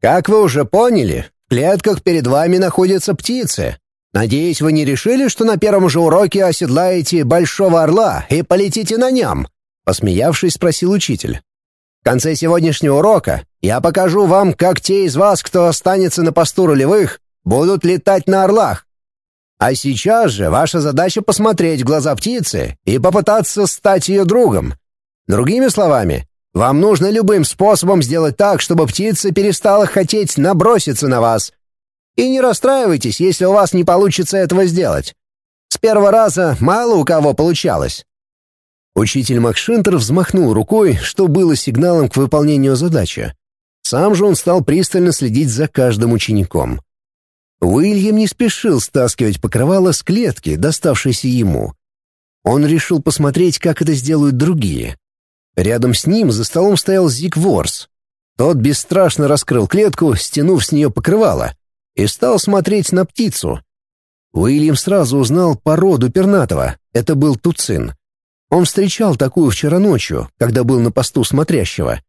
Как вы уже поняли, в клетках перед вами находятся птицы. Надеюсь, вы не решили, что на первом же уроке оседлаете большого орла и полетите на нем?» Посмеявшись, спросил учитель. «В конце сегодняшнего урока я покажу вам, как те из вас, кто останется на посту рулевых, будут летать на орлах. А сейчас же ваша задача посмотреть в глаза птицы и попытаться стать ее другом. Другими словами, вам нужно любым способом сделать так, чтобы птица перестала хотеть наброситься на вас. И не расстраивайтесь, если у вас не получится этого сделать. С первого раза мало у кого получалось. Учитель Макшинтер взмахнул рукой, что было сигналом к выполнению задачи. Сам же он стал пристально следить за каждым учеником. Уильям не спешил стаскивать покрывало с клетки, доставшейся ему. Он решил посмотреть, как это сделают другие. Рядом с ним за столом стоял Зик Ворс. Тот бесстрашно раскрыл клетку, стянув с нее покрывало, и стал смотреть на птицу. Уильям сразу узнал породу пернатого. Это был туцин. Он встречал такую вчера ночью, когда был на посту смотрящего.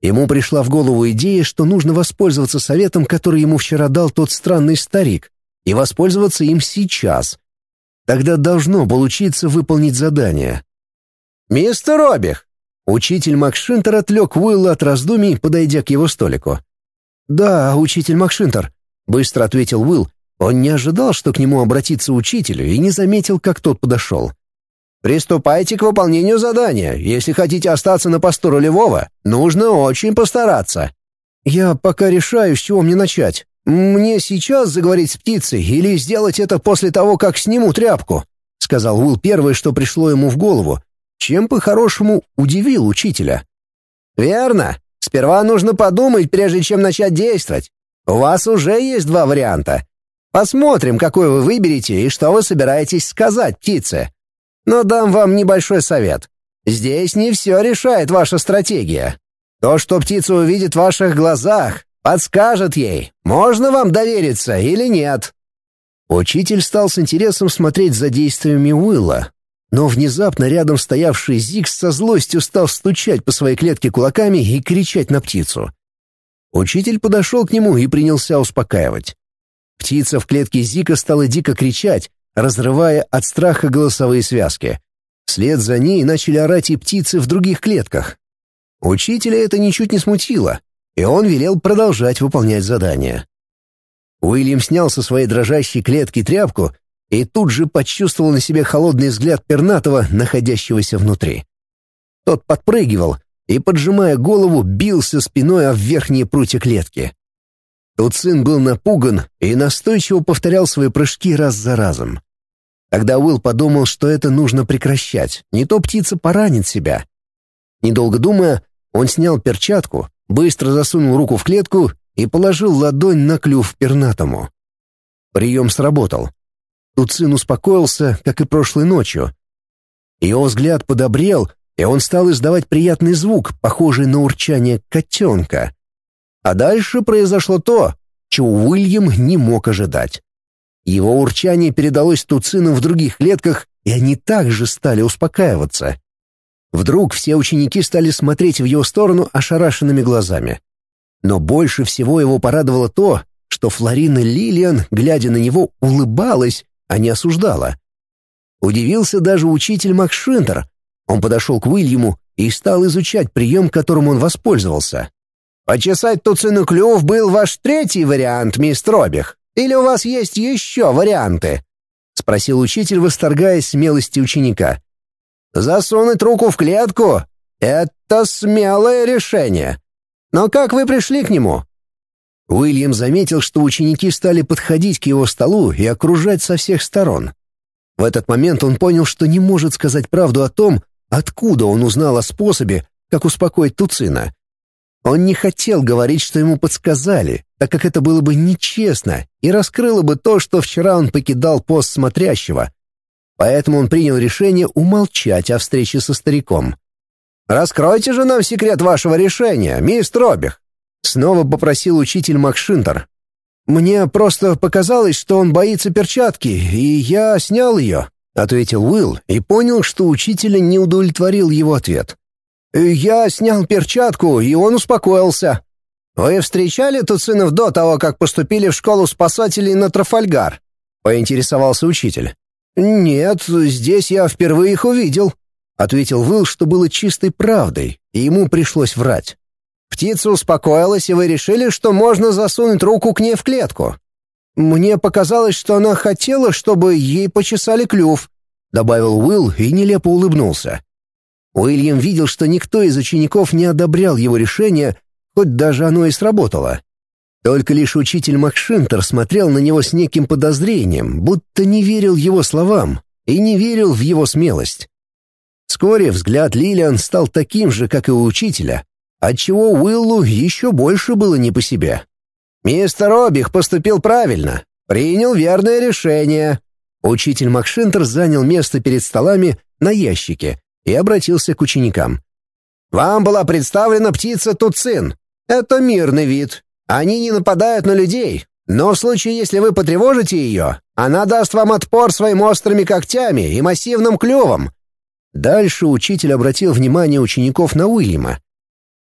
Ему пришла в голову идея, что нужно воспользоваться советом, который ему вчера дал тот странный старик, и воспользоваться им сейчас. Тогда должно получиться выполнить задание. «Мистер Обих!» Учитель Макшинтер отвлек Уилла от раздумий, подойдя к его столику. «Да, учитель Макшинтер», — быстро ответил Уилл. Он не ожидал, что к нему обратится учитель, и не заметил, как тот подошел. Приступайте к выполнению задания. Если хотите остаться на посту рулевого, нужно очень постараться. Я пока решаю, с чего мне начать. Мне сейчас заговорить с птицей или сделать это после того, как сниму тряпку, сказал Уилл первое, что пришло ему в голову, чем по-хорошему удивил учителя. Верно. Сперва нужно подумать, прежде чем начать действовать. У вас уже есть два варианта. Посмотрим, какой вы выберете и что вы собираетесь сказать птице. Но дам вам небольшой совет. Здесь не все решает ваша стратегия. То, что птица увидит в ваших глазах, подскажет ей, можно вам довериться или нет. Учитель стал с интересом смотреть за действиями Уилла, но внезапно рядом стоявший Зикс со злостью стал стучать по своей клетке кулаками и кричать на птицу. Учитель подошел к нему и принялся успокаивать. Птица в клетке Зика стала дико кричать, разрывая от страха голосовые связки. Вслед за ней начали орать и птицы в других клетках. Учителя это ничуть не смутило, и он велел продолжать выполнять задание. Уильям снял со своей дрожащей клетки тряпку и тут же почувствовал на себе холодный взгляд пернатого, находящегося внутри. Тот подпрыгивал и, поджимая голову, бился спиной о верхние прутья клетки. Тут сын был напуган и настойчиво повторял свои прыжки раз за разом. Тогда Уилл подумал, что это нужно прекращать, не то птица поранит себя. Недолго думая, он снял перчатку, быстро засунул руку в клетку и положил ладонь на клюв пернатому. Прием сработал. Тут сын успокоился, как и прошлой ночью. Его взгляд подобрел, и он стал издавать приятный звук, похожий на урчание котенка. А дальше произошло то, чего Уильям не мог ожидать. Его урчание передалось туцинам в других клетках, и они также стали успокаиваться. Вдруг все ученики стали смотреть в его сторону ошарашенными глазами. Но больше всего его порадовало то, что Флорина Лилиан, глядя на него, улыбалась, а не осуждала. Удивился даже учитель Макшинтер. Он подошел к Уильяму и стал изучать прием, которым он воспользовался. Почесать туцину клюв был ваш третий вариант, мистер Робих? Или у вас есть еще варианты?» — спросил учитель, восторгаясь смелости ученика. «Засунуть руку в клетку — это смелое решение. Но как вы пришли к нему?» Уильям заметил, что ученики стали подходить к его столу и окружать со всех сторон. В этот момент он понял, что не может сказать правду о том, откуда он узнал о способе, как успокоить Туцина. Он не хотел говорить, что ему подсказали, так как это было бы нечестно и раскрыло бы то, что вчера он покидал пост смотрящего. Поэтому он принял решение умолчать о встрече со стариком. «Раскройте же нам секрет вашего решения, мистер Робих!» Снова попросил учитель Макшинтер. «Мне просто показалось, что он боится перчатки, и я снял ее», — ответил Уилл и понял, что учителя не удовлетворил его ответ. «Я снял перчатку, и он успокоился». «Вы встречали Туцинов до того, как поступили в школу спасателей на Трафальгар?» — поинтересовался учитель. «Нет, здесь я впервые их увидел», — ответил Выл, что было чистой правдой, и ему пришлось врать. «Птица успокоилась, и вы решили, что можно засунуть руку к ней в клетку. Мне показалось, что она хотела, чтобы ей почесали клюв», — добавил Уилл и нелепо улыбнулся. Уильям видел, что никто из учеников не одобрял его решение, хоть даже оно и сработало. Только лишь учитель Макшинтер смотрел на него с неким подозрением, будто не верил его словам и не верил в его смелость. Вскоре взгляд Лилиан стал таким же, как и у учителя, отчего Уиллу еще больше было не по себе. «Мистер Обих поступил правильно, принял верное решение». Учитель Макшинтер занял место перед столами на ящике и обратился к ученикам. «Вам была представлена птица Туцин. Это мирный вид, они не нападают на людей, но в случае, если вы потревожите ее, она даст вам отпор своими острыми когтями и массивным клювом». Дальше учитель обратил внимание учеников на Уильяма.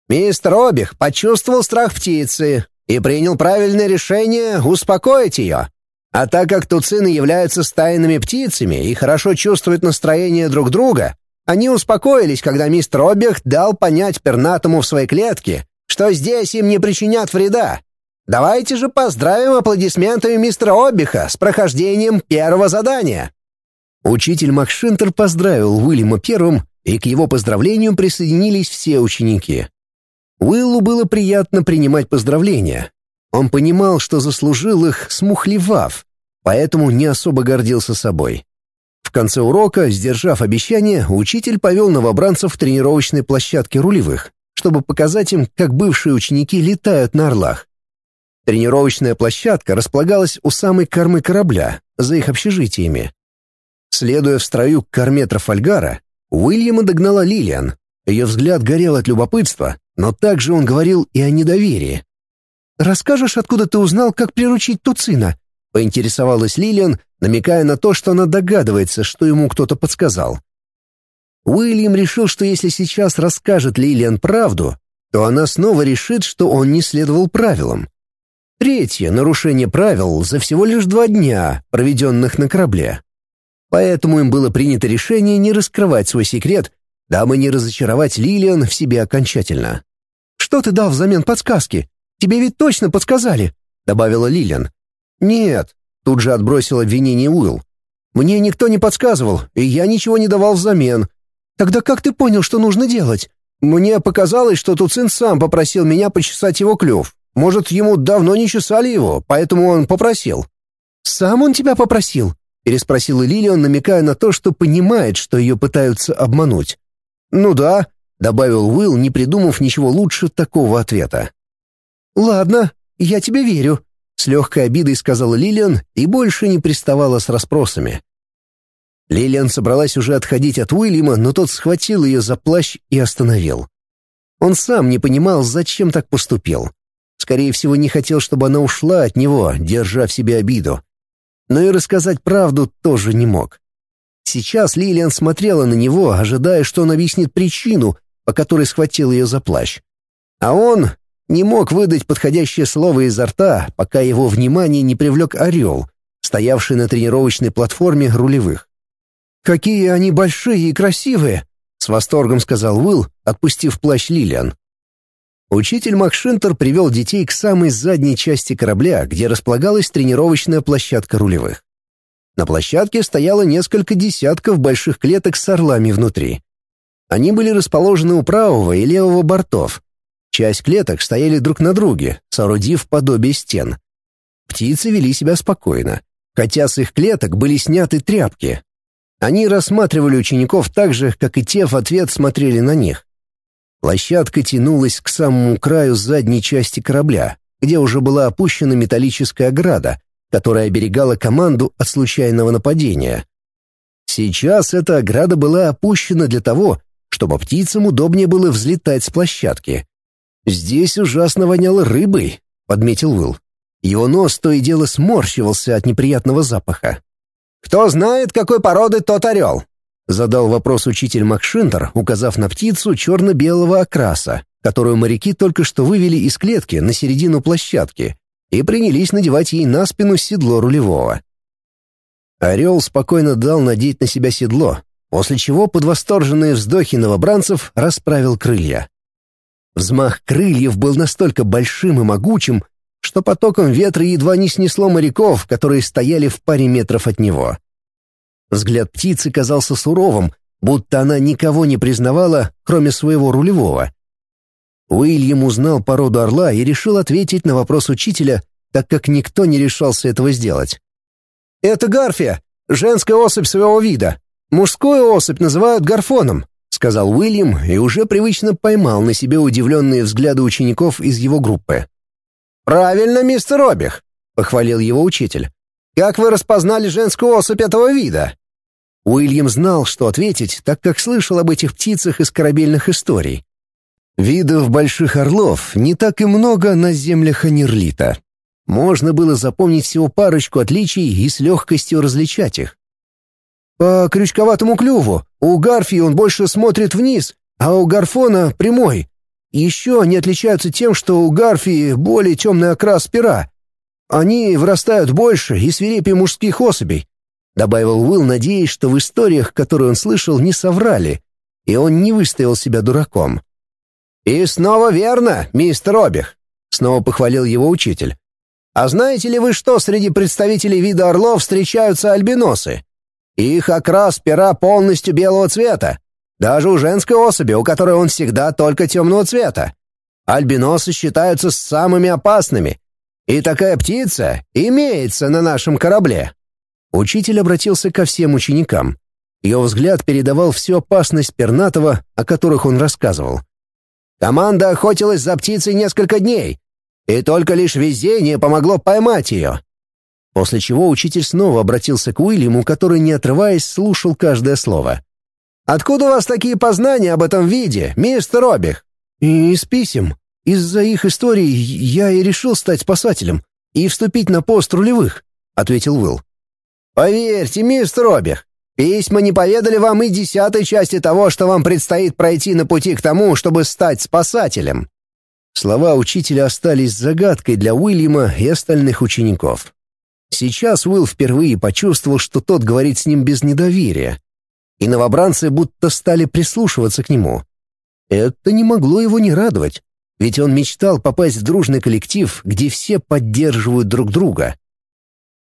Мистер Обих почувствовал страх птицы и принял правильное решение успокоить ее. А так как туцины являются стайными птицами и хорошо чувствуют настроение друг друга, они успокоились, когда мистер Обих дал понять пернатому в своей клетке, что здесь им не причинят вреда. Давайте же поздравим аплодисментами мистера Обиха с прохождением первого задания». Учитель Макшинтер поздравил Уильяма первым, и к его поздравлению присоединились все ученики. Уиллу было приятно принимать поздравления. Он понимал, что заслужил их, смухлевав, поэтому не особо гордился собой. В конце урока, сдержав обещание, учитель повел новобранцев в тренировочной площадке рулевых чтобы показать им, как бывшие ученики летают на орлах. Тренировочная площадка располагалась у самой кормы корабля, за их общежитиями. Следуя в строю к корме Трафальгара, Уильяма догнала Лилиан. Ее взгляд горел от любопытства, но также он говорил и о недоверии. «Расскажешь, откуда ты узнал, как приручить Туцина?» — поинтересовалась Лилиан, намекая на то, что она догадывается, что ему кто-то подсказал. Уильям решил, что если сейчас расскажет Лилиан правду, то она снова решит, что он не следовал правилам. Третье нарушение правил за всего лишь два дня, проведенных на корабле. Поэтому им было принято решение не раскрывать свой секрет, дабы не разочаровать Лилиан в себе окончательно. «Что ты дал взамен подсказки? Тебе ведь точно подсказали», — добавила Лилиан. «Нет», — тут же отбросил обвинение Уилл. «Мне никто не подсказывал, и я ничего не давал взамен. Тогда как ты понял, что нужно делать? Мне показалось, что Туцин сам попросил меня почесать его клюв. Может, ему давно не чесали его, поэтому он попросил. Сам он тебя попросил? переспросила Лилиан, намекая на то, что понимает, что ее пытаются обмануть. Ну да, добавил Уилл, не придумав ничего лучше такого ответа. Ладно, я тебе верю, с легкой обидой сказала Лилиан и больше не приставала с расспросами. Лилиан собралась уже отходить от Уильяма, но тот схватил ее за плащ и остановил. Он сам не понимал, зачем так поступил. Скорее всего, не хотел, чтобы она ушла от него, держа в себе обиду. Но и рассказать правду тоже не мог. Сейчас Лилиан смотрела на него, ожидая, что он объяснит причину, по которой схватил ее за плащ. А он не мог выдать подходящее слово изо рта, пока его внимание не привлек орел, стоявший на тренировочной платформе рулевых. «Какие они большие и красивые!» — с восторгом сказал Уилл, отпустив плащ Лилиан. Учитель Макшинтер привел детей к самой задней части корабля, где располагалась тренировочная площадка рулевых. На площадке стояло несколько десятков больших клеток с орлами внутри. Они были расположены у правого и левого бортов. Часть клеток стояли друг на друге, соорудив подобие стен. Птицы вели себя спокойно, хотя с их клеток были сняты тряпки, они рассматривали учеников так же, как и те в ответ смотрели на них. Площадка тянулась к самому краю задней части корабля, где уже была опущена металлическая ограда, которая оберегала команду от случайного нападения. Сейчас эта ограда была опущена для того, чтобы птицам удобнее было взлетать с площадки. «Здесь ужасно воняло рыбой», — подметил Уилл. Его нос то и дело сморщивался от неприятного запаха. «Кто знает, какой породы тот орел?» — задал вопрос учитель Макшинтер, указав на птицу черно-белого окраса, которую моряки только что вывели из клетки на середину площадки и принялись надевать ей на спину седло рулевого. Орел спокойно дал надеть на себя седло, после чего под восторженные вздохи новобранцев расправил крылья. Взмах крыльев был настолько большим и могучим, что потоком ветра едва не снесло моряков, которые стояли в паре метров от него. Взгляд птицы казался суровым, будто она никого не признавала, кроме своего рулевого. Уильям узнал породу орла и решил ответить на вопрос учителя, так как никто не решался этого сделать. «Это гарфия, женская особь своего вида. Мужскую особь называют гарфоном», — сказал Уильям и уже привычно поймал на себе удивленные взгляды учеников из его группы. «Правильно, мистер Обих», — похвалил его учитель. «Как вы распознали женскую особь этого вида?» Уильям знал, что ответить, так как слышал об этих птицах из корабельных историй. Видов больших орлов не так и много на землях Анерлита. Можно было запомнить всего парочку отличий и с легкостью различать их. По крючковатому клюву у Гарфии он больше смотрит вниз, а у Гарфона прямой. Еще они отличаются тем, что у Гарфии более темный окрас пера. Они вырастают больше и свирепее мужских особей, добавил Уилл, надеясь, что в историях, которые он слышал, не соврали, и он не выставил себя дураком. «И снова верно, мистер Обих», — снова похвалил его учитель. «А знаете ли вы, что среди представителей вида орлов встречаются альбиносы? Их окрас пера полностью белого цвета, даже у женской особи, у которой он всегда только темного цвета. Альбиносы считаются самыми опасными, и такая птица имеется на нашем корабле». Учитель обратился ко всем ученикам. Ее взгляд передавал всю опасность пернатого, о которых он рассказывал. Команда охотилась за птицей несколько дней, и только лишь везение помогло поймать ее. После чего учитель снова обратился к Уильяму, который, не отрываясь, слушал каждое слово. «Откуда у вас такие познания об этом виде, мистер Обих?» «Из писем. Из-за их историй я и решил стать спасателем и вступить на пост рулевых», — ответил Уилл. «Поверьте, мистер Обих, Письма не поведали вам и десятой части того, что вам предстоит пройти на пути к тому, чтобы стать спасателем». Слова учителя остались загадкой для Уильяма и остальных учеников. Сейчас Уилл впервые почувствовал, что тот говорит с ним без недоверия. И новобранцы будто стали прислушиваться к нему. Это не могло его не радовать, ведь он мечтал попасть в дружный коллектив, где все поддерживают друг друга.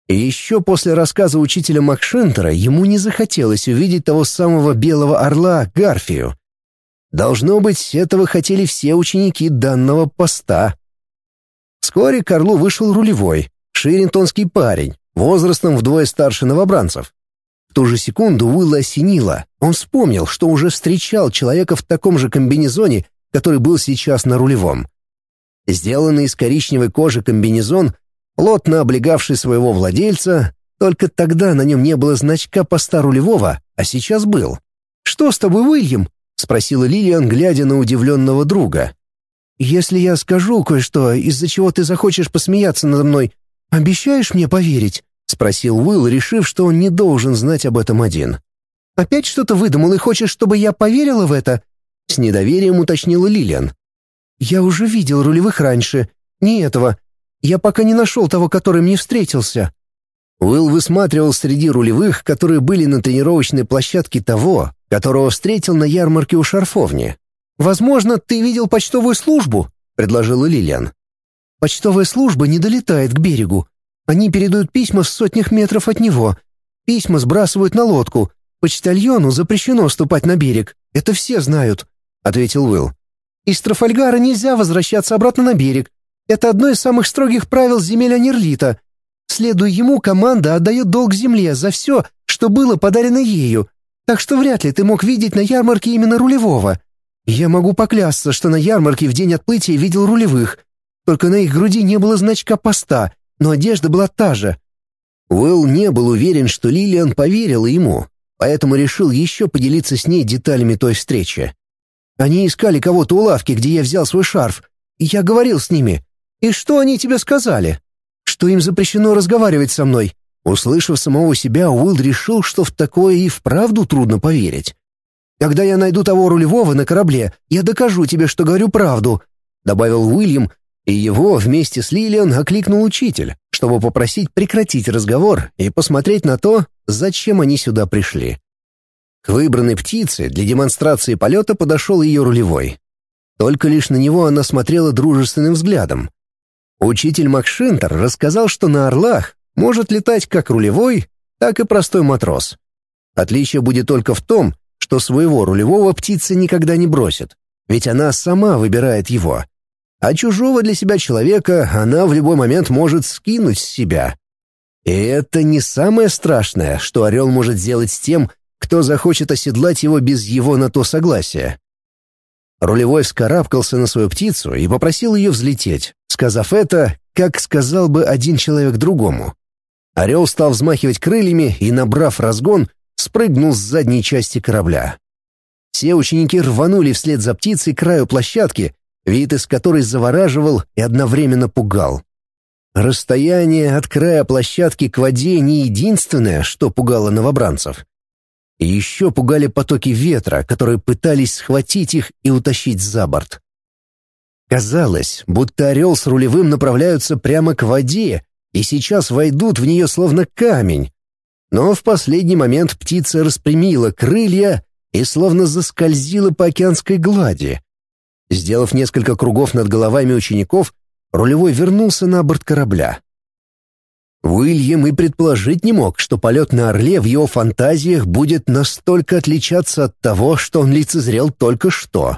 И еще после рассказа учителя Макшентера ему не захотелось увидеть того самого белого орла Гарфию. Должно быть, этого хотели все ученики данного поста. Вскоре к орлу вышел рулевой, ширинтонский парень, возрастом вдвое старше новобранцев. В ту же секунду Уилла осенило. Он вспомнил, что уже встречал человека в таком же комбинезоне, который был сейчас на рулевом. Сделанный из коричневой кожи комбинезон плотно облегавший своего владельца, только тогда на нем не было значка поста рулевого, а сейчас был. «Что с тобой, Уильям?» — спросила Лилиан, глядя на удивленного друга. «Если я скажу кое-что, из-за чего ты захочешь посмеяться надо мной, обещаешь мне поверить?» — спросил Уилл, решив, что он не должен знать об этом один. «Опять что-то выдумал и хочешь, чтобы я поверила в это?» — с недоверием уточнила Лилиан. «Я уже видел рулевых раньше. Не этого. Я пока не нашел того, который мне встретился». Уилл высматривал среди рулевых, которые были на тренировочной площадке того, которого встретил на ярмарке у Шарфовни. «Возможно, ты видел почтовую службу?» — предложила Лилиан. «Почтовая служба не долетает к берегу. Они передают письма в сотнях метров от него. Письма сбрасывают на лодку. Почтальону запрещено ступать на берег. Это все знают», — ответил Уилл. «Из Трафальгара нельзя возвращаться обратно на берег. Это одно из самых строгих правил земель Анерлита. Следуя ему, команда отдает долг земле за все, что было подарено ею. Так что вряд ли ты мог видеть на ярмарке именно рулевого. Я могу поклясться, что на ярмарке в день отплытия видел рулевых. Только на их груди не было значка поста, но одежда была та же. Уэлл не был уверен, что Лилиан поверила ему, поэтому решил еще поделиться с ней деталями той встречи. Они искали кого-то у лавки, где я взял свой шарф. Я говорил с ними. «И что они тебе сказали?» «Что им запрещено разговаривать со мной». Услышав самого себя, Уилл решил, что в такое и вправду трудно поверить. Когда я найду того рулевого на корабле, я докажу тебе, что говорю правду», — добавил Уильям, и его вместе с Лилиан окликнул учитель, чтобы попросить прекратить разговор и посмотреть на то, зачем они сюда пришли. К выбранной птице для демонстрации полета подошел ее рулевой. Только лишь на него она смотрела дружественным взглядом. Учитель Макшинтер рассказал, что на орлах может летать как рулевой, так и простой матрос. Отличие будет только в том, что своего рулевого птица никогда не бросит, ведь она сама выбирает его. А чужого для себя человека она в любой момент может скинуть с себя. И это не самое страшное, что орел может сделать с тем, кто захочет оседлать его без его на то согласия. Рулевой вскарабкался на свою птицу и попросил ее взлететь, сказав это, как сказал бы один человек другому. Орел стал взмахивать крыльями и, набрав разгон, спрыгнул с задней части корабля. Все ученики рванули вслед за птицей к краю площадки, вид из которой завораживал и одновременно пугал. Расстояние от края площадки к воде не единственное, что пугало новобранцев. Еще пугали потоки ветра, которые пытались схватить их и утащить за борт. Казалось, будто орел с рулевым направляются прямо к воде и сейчас войдут в нее словно камень. Но в последний момент птица распрямила крылья и словно заскользила по океанской глади. Сделав несколько кругов над головами учеников, рулевой вернулся на борт корабля. Уильям и предположить не мог, что полет на Орле в его фантазиях будет настолько отличаться от того, что он лицезрел только что.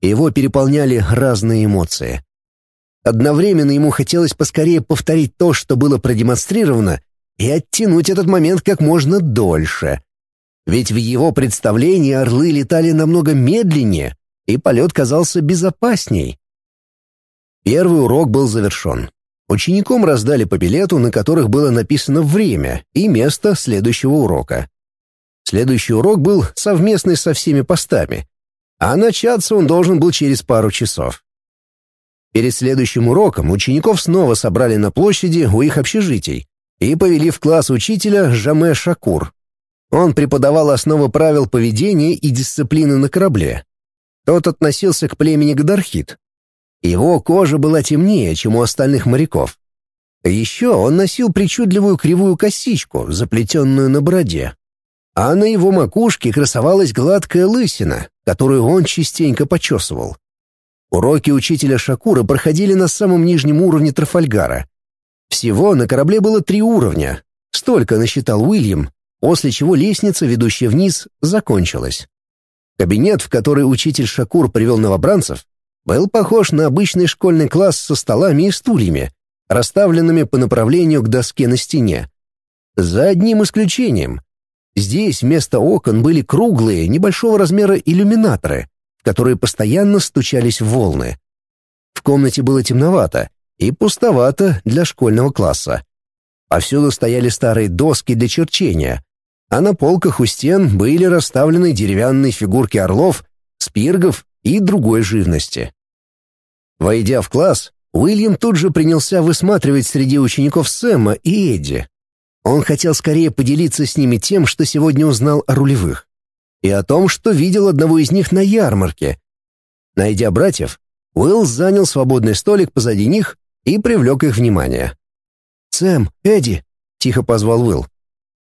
Его переполняли разные эмоции. Одновременно ему хотелось поскорее повторить то, что было продемонстрировано, и оттянуть этот момент как можно дольше. Ведь в его представлении орлы летали намного медленнее, и полет казался безопасней. Первый урок был завершен. Ученикам раздали по билету, на которых было написано время и место следующего урока. Следующий урок был совместный со всеми постами, а начаться он должен был через пару часов. Перед следующим уроком учеников снова собрали на площади у их общежитий и повели в класс учителя Жаме Шакур. Он преподавал основы правил поведения и дисциплины на корабле. Тот относился к племени Гадархит, его кожа была темнее, чем у остальных моряков. Еще он носил причудливую кривую косичку, заплетенную на бороде. А на его макушке красовалась гладкая лысина, которую он частенько почесывал. Уроки учителя Шакура проходили на самом нижнем уровне Трафальгара. Всего на корабле было три уровня. Столько насчитал Уильям, после чего лестница, ведущая вниз, закончилась. Кабинет, в который учитель Шакур привел новобранцев, был похож на обычный школьный класс со столами и стульями, расставленными по направлению к доске на стене. За одним исключением. Здесь вместо окон были круглые, небольшого размера иллюминаторы, в которые постоянно стучались волны. В комнате было темновато и пустовато для школьного класса. Повсюду стояли старые доски для черчения, а на полках у стен были расставлены деревянные фигурки орлов, спиргов и другой живности. Войдя в класс, Уильям тут же принялся высматривать среди учеников Сэма и Эдди. Он хотел скорее поделиться с ними тем, что сегодня узнал о рулевых, и о том, что видел одного из них на ярмарке. Найдя братьев, Уилл занял свободный столик позади них и привлек их внимание. «Сэм, Эдди!» — тихо позвал Уилл.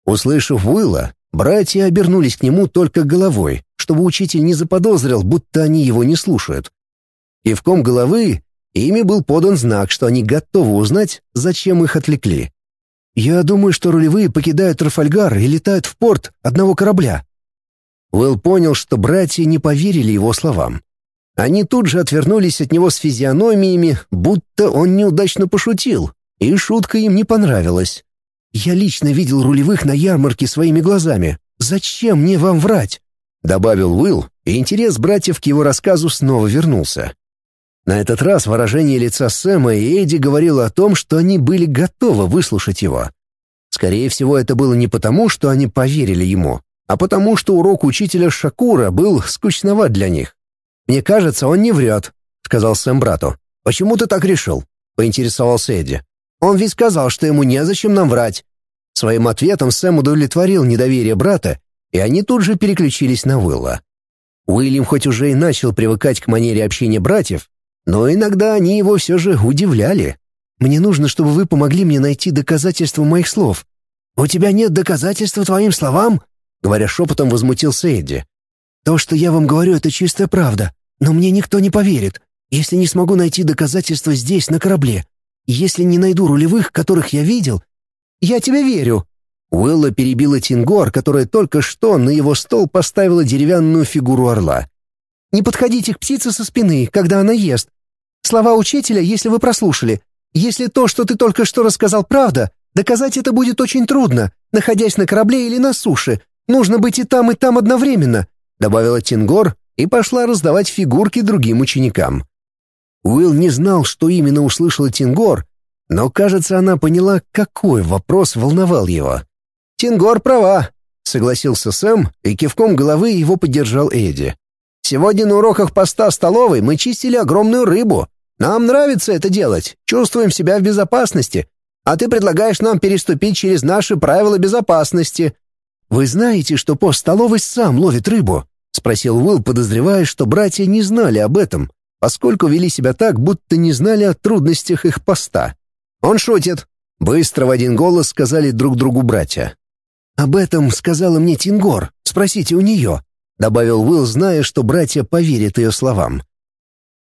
Услышав Уилла, братья обернулись к нему только головой, чтобы учитель не заподозрил, будто они его не слушают. Кивком головы ими был подан знак, что они готовы узнать, зачем их отвлекли. «Я думаю, что рулевые покидают Трафальгар и летают в порт одного корабля». Уэлл понял, что братья не поверили его словам. Они тут же отвернулись от него с физиономиями, будто он неудачно пошутил, и шутка им не понравилась. «Я лично видел рулевых на ярмарке своими глазами. Зачем мне вам врать?» Добавил Уилл, и интерес братьев к его рассказу снова вернулся. На этот раз выражение лица Сэма и Эдди говорило о том, что они были готовы выслушать его. Скорее всего, это было не потому, что они поверили ему, а потому, что урок учителя Шакура был скучноват для них. «Мне кажется, он не врет», — сказал Сэм брату. «Почему ты так решил?» — поинтересовался Эдди. «Он ведь сказал, что ему незачем нам врать». Своим ответом Сэм удовлетворил недоверие брата и они тут же переключились на Уилла. Уильям хоть уже и начал привыкать к манере общения братьев, но иногда они его все же удивляли. «Мне нужно, чтобы вы помогли мне найти доказательства моих слов». «У тебя нет доказательств твоим словам?» Говоря шепотом, возмутился Эдди. «То, что я вам говорю, это чистая правда, но мне никто не поверит, если не смогу найти доказательства здесь, на корабле. Если не найду рулевых, которых я видел...» «Я тебе верю», Уилла перебила Тингор, которая только что на его стол поставила деревянную фигуру орла. «Не подходите к птице со спины, когда она ест. Слова учителя, если вы прослушали. Если то, что ты только что рассказал, правда, доказать это будет очень трудно, находясь на корабле или на суше. Нужно быть и там, и там одновременно», добавила Тингор и пошла раздавать фигурки другим ученикам. Уилл не знал, что именно услышала Тингор, но, кажется, она поняла, какой вопрос волновал его. «Тингор права», — согласился Сэм, и кивком головы его поддержал Эдди. «Сегодня на уроках поста столовой мы чистили огромную рыбу. Нам нравится это делать, чувствуем себя в безопасности. А ты предлагаешь нам переступить через наши правила безопасности». «Вы знаете, что пост столовой сам ловит рыбу?» — спросил Уилл, подозревая, что братья не знали об этом, поскольку вели себя так, будто не знали о трудностях их поста. «Он шутит», — быстро в один голос сказали друг другу братья. «Об этом сказала мне Тингор. Спросите у нее», — добавил Уилл, зная, что братья поверят ее словам.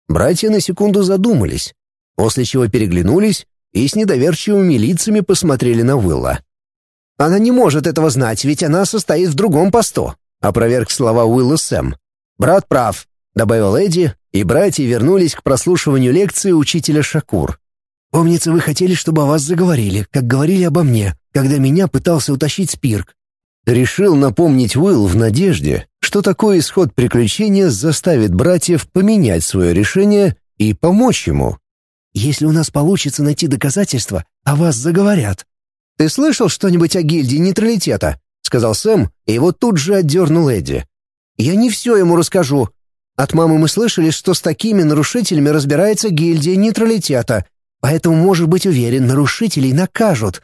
Братья на секунду задумались, после чего переглянулись и с недоверчивыми лицами посмотрели на Уилла. «Она не может этого знать, ведь она состоит в другом посту», — опроверг слова Уилла Сэм. «Брат прав», — добавил Эдди, и братья вернулись к прослушиванию лекции учителя Шакур. «Помнится, вы хотели, чтобы о вас заговорили, как говорили обо мне когда меня пытался утащить Спирк. Решил напомнить Уилл в надежде, что такой исход приключения заставит братьев поменять свое решение и помочь ему. «Если у нас получится найти доказательства, о вас заговорят». «Ты слышал что-нибудь о гильдии нейтралитета?» — сказал Сэм, и его тут же отдернул Эдди. «Я не все ему расскажу. От мамы мы слышали, что с такими нарушителями разбирается гильдия нейтралитета, поэтому, может быть уверен, нарушителей накажут.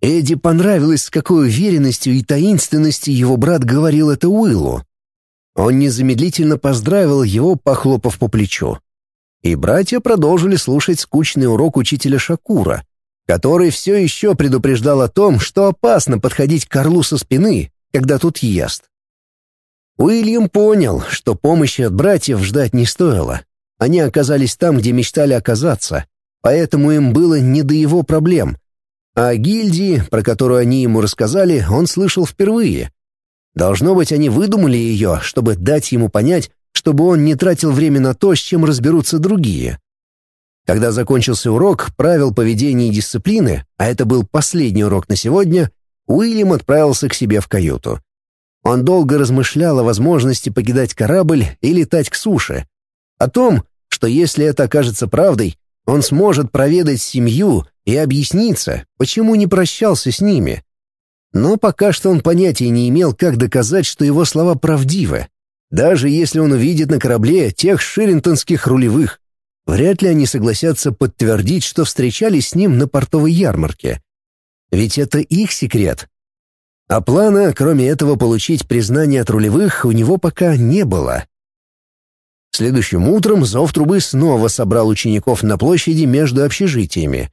Эдди понравилось, с какой уверенностью и таинственностью его брат говорил это Уиллу. Он незамедлительно поздравил его, похлопав по плечу. И братья продолжили слушать скучный урок учителя Шакура, который все еще предупреждал о том, что опасно подходить к орлу со спины, когда тут ест. Уильям понял, что помощи от братьев ждать не стоило. Они оказались там, где мечтали оказаться, поэтому им было не до его проблем — а о гильдии, про которую они ему рассказали, он слышал впервые. Должно быть, они выдумали ее, чтобы дать ему понять, чтобы он не тратил время на то, с чем разберутся другие. Когда закончился урок правил поведения и дисциплины, а это был последний урок на сегодня, Уильям отправился к себе в каюту. Он долго размышлял о возможности покидать корабль и летать к суше. О том, что если это окажется правдой, он сможет проведать семью и объясниться, почему не прощался с ними. Но пока что он понятия не имел, как доказать, что его слова правдивы. Даже если он увидит на корабле тех ширинтонских рулевых, вряд ли они согласятся подтвердить, что встречались с ним на портовой ярмарке. Ведь это их секрет. А плана, кроме этого, получить признание от рулевых у него пока не было. Следующим утром зов трубы снова собрал учеников на площади между общежитиями.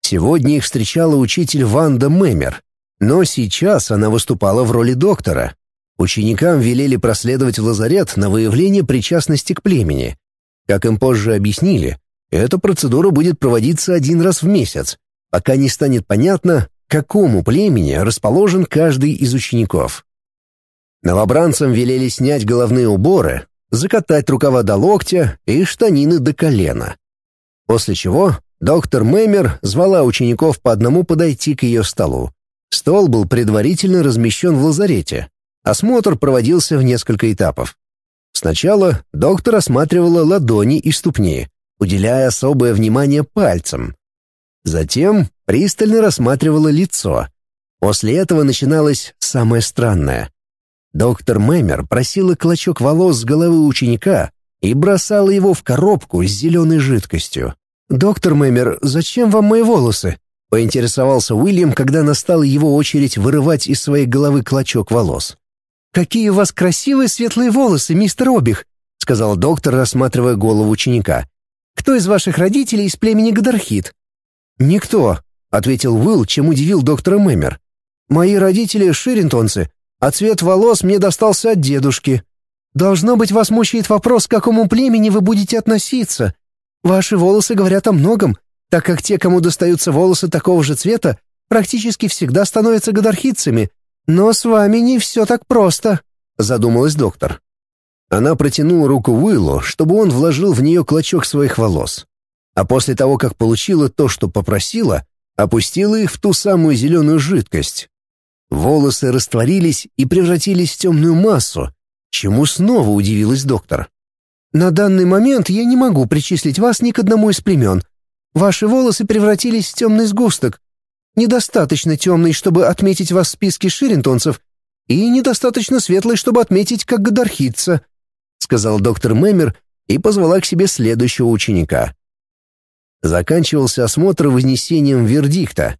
Сегодня их встречала учитель Ванда Мэмер, но сейчас она выступала в роли доктора. Ученикам велели проследовать в лазарет на выявление причастности к племени. Как им позже объяснили, эта процедура будет проводиться один раз в месяц, пока не станет понятно, к какому племени расположен каждый из учеников. Новобранцам велели снять головные уборы, закатать рукава до локтя и штанины до колена. После чего Доктор Мэмер звала учеников по одному подойти к ее столу. Стол был предварительно размещен в лазарете. Осмотр проводился в несколько этапов. Сначала доктор осматривала ладони и ступни, уделяя особое внимание пальцам. Затем пристально рассматривала лицо. После этого начиналось самое странное. Доктор Мэмер просила клочок волос с головы ученика и бросала его в коробку с зеленой жидкостью. «Доктор Мэмер, зачем вам мои волосы?» — поинтересовался Уильям, когда настала его очередь вырывать из своей головы клочок волос. «Какие у вас красивые светлые волосы, мистер Обих!» — сказал доктор, рассматривая голову ученика. «Кто из ваших родителей из племени Гадархит?» «Никто», — ответил Уилл, чем удивил доктора Мэмер. «Мои родители — ширинтонцы, а цвет волос мне достался от дедушки. Должно быть, вас мучает вопрос, к какому племени вы будете относиться. Ваши волосы говорят о многом, так как те, кому достаются волосы такого же цвета, практически всегда становятся гадархитцами. Но с вами не все так просто», — задумалась доктор. Она протянула руку Уиллу, чтобы он вложил в нее клочок своих волос. А после того, как получила то, что попросила, опустила их в ту самую зеленую жидкость. Волосы растворились и превратились в темную массу, чему снова удивилась доктор. «На данный момент я не могу причислить вас ни к одному из племен. Ваши волосы превратились в темный сгусток, недостаточно темный, чтобы отметить вас в списке ширинтонцев, и недостаточно светлый, чтобы отметить как гадархитца», сказал доктор Мэмер и позвала к себе следующего ученика. Заканчивался осмотр вознесением вердикта.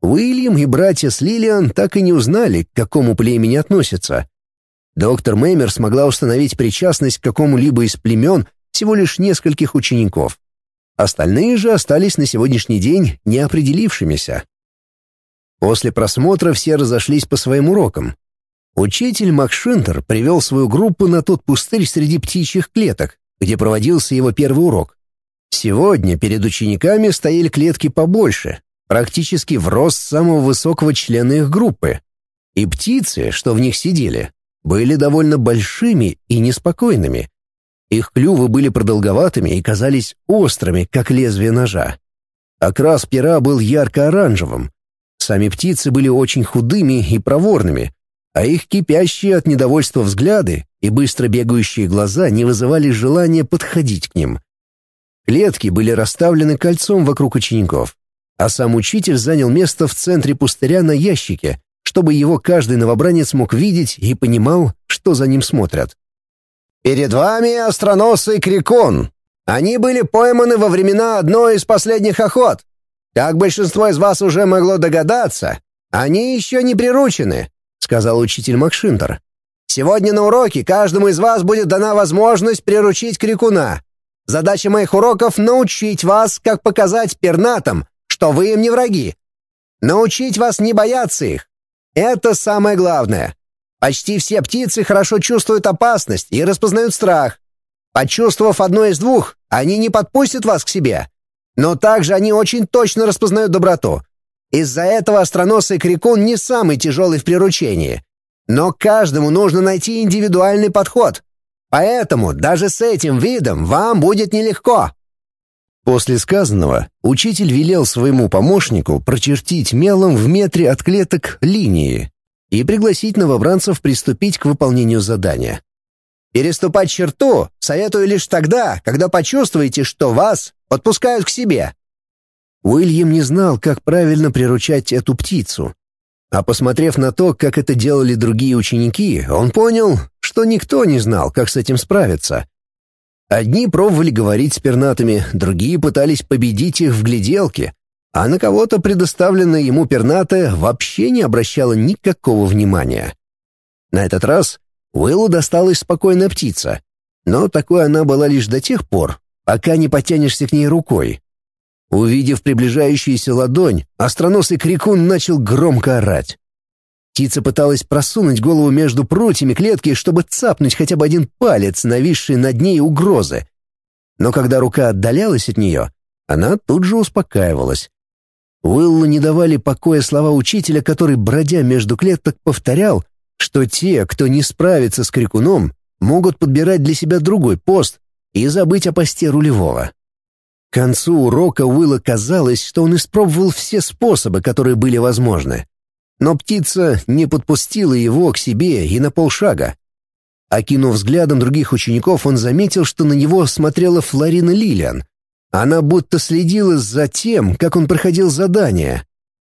Уильям и братья с Лилиан так и не узнали, к какому племени относятся. Доктор Мэмер смогла установить причастность к какому-либо из племен всего лишь нескольких учеников. Остальные же остались на сегодняшний день неопределившимися. После просмотра все разошлись по своим урокам. Учитель Макшинтер привел свою группу на тот пустырь среди птичьих клеток, где проводился его первый урок. Сегодня перед учениками стояли клетки побольше, практически в рост самого высокого члена их группы. И птицы, что в них сидели, были довольно большими и неспокойными. Их клювы были продолговатыми и казались острыми, как лезвие ножа. Окрас пера был ярко-оранжевым. Сами птицы были очень худыми и проворными, а их кипящие от недовольства взгляды и быстро бегающие глаза не вызывали желания подходить к ним. Клетки были расставлены кольцом вокруг учеников а сам учитель занял место в центре пустыря на ящике, чтобы его каждый новобранец мог видеть и понимал, что за ним смотрят. «Перед вами остроносый крикун. Они были пойманы во времена одной из последних охот. Как большинство из вас уже могло догадаться, они еще не приручены», — сказал учитель Макшинтер. «Сегодня на уроке каждому из вас будет дана возможность приручить крикуна. Задача моих уроков — научить вас, как показать пернатам, что вы им не враги. Научить вас не бояться их. Это самое главное. Почти все птицы хорошо чувствуют опасность и распознают страх. Почувствовав одно из двух, они не подпустят вас к себе. Но также они очень точно распознают доброту. Из-за этого остроносый крикун не самый тяжелый в приручении. Но каждому нужно найти индивидуальный подход. Поэтому даже с этим видом вам будет нелегко. После сказанного учитель велел своему помощнику прочертить мелом в метре от клеток линии и пригласить новобранцев приступить к выполнению задания. Переступать черту советую лишь тогда, когда почувствуете, что вас подпускают к себе. Уильям не знал, как правильно приручать эту птицу. А посмотрев на то, как это делали другие ученики, он понял, что никто не знал, как с этим справиться. Одни пробовали говорить с пернатыми, другие пытались победить их в гляделке, а на кого-то предоставленная ему пернатая вообще не обращала никакого внимания. На этот раз Уиллу досталась спокойная птица, но такой она была лишь до тех пор, пока не потянешься к ней рукой. Увидев приближающуюся ладонь, остроносый крикун начал громко орать. Птица пыталась просунуть голову между прутьями клетки, чтобы цапнуть хотя бы один палец, нависший над ней угрозы. Но когда рука отдалялась от нее, она тут же успокаивалась. Уиллу не давали покоя слова учителя, который, бродя между клеток, повторял, что те, кто не справится с крикуном, могут подбирать для себя другой пост и забыть о посте рулевого. К концу урока Уилла казалось, что он испробовал все способы, которые были возможны. Но птица не подпустила его к себе и на полшага. Окинув взглядом других учеников, он заметил, что на него смотрела Флорина Лилиан. Она будто следила за тем, как он проходил задание.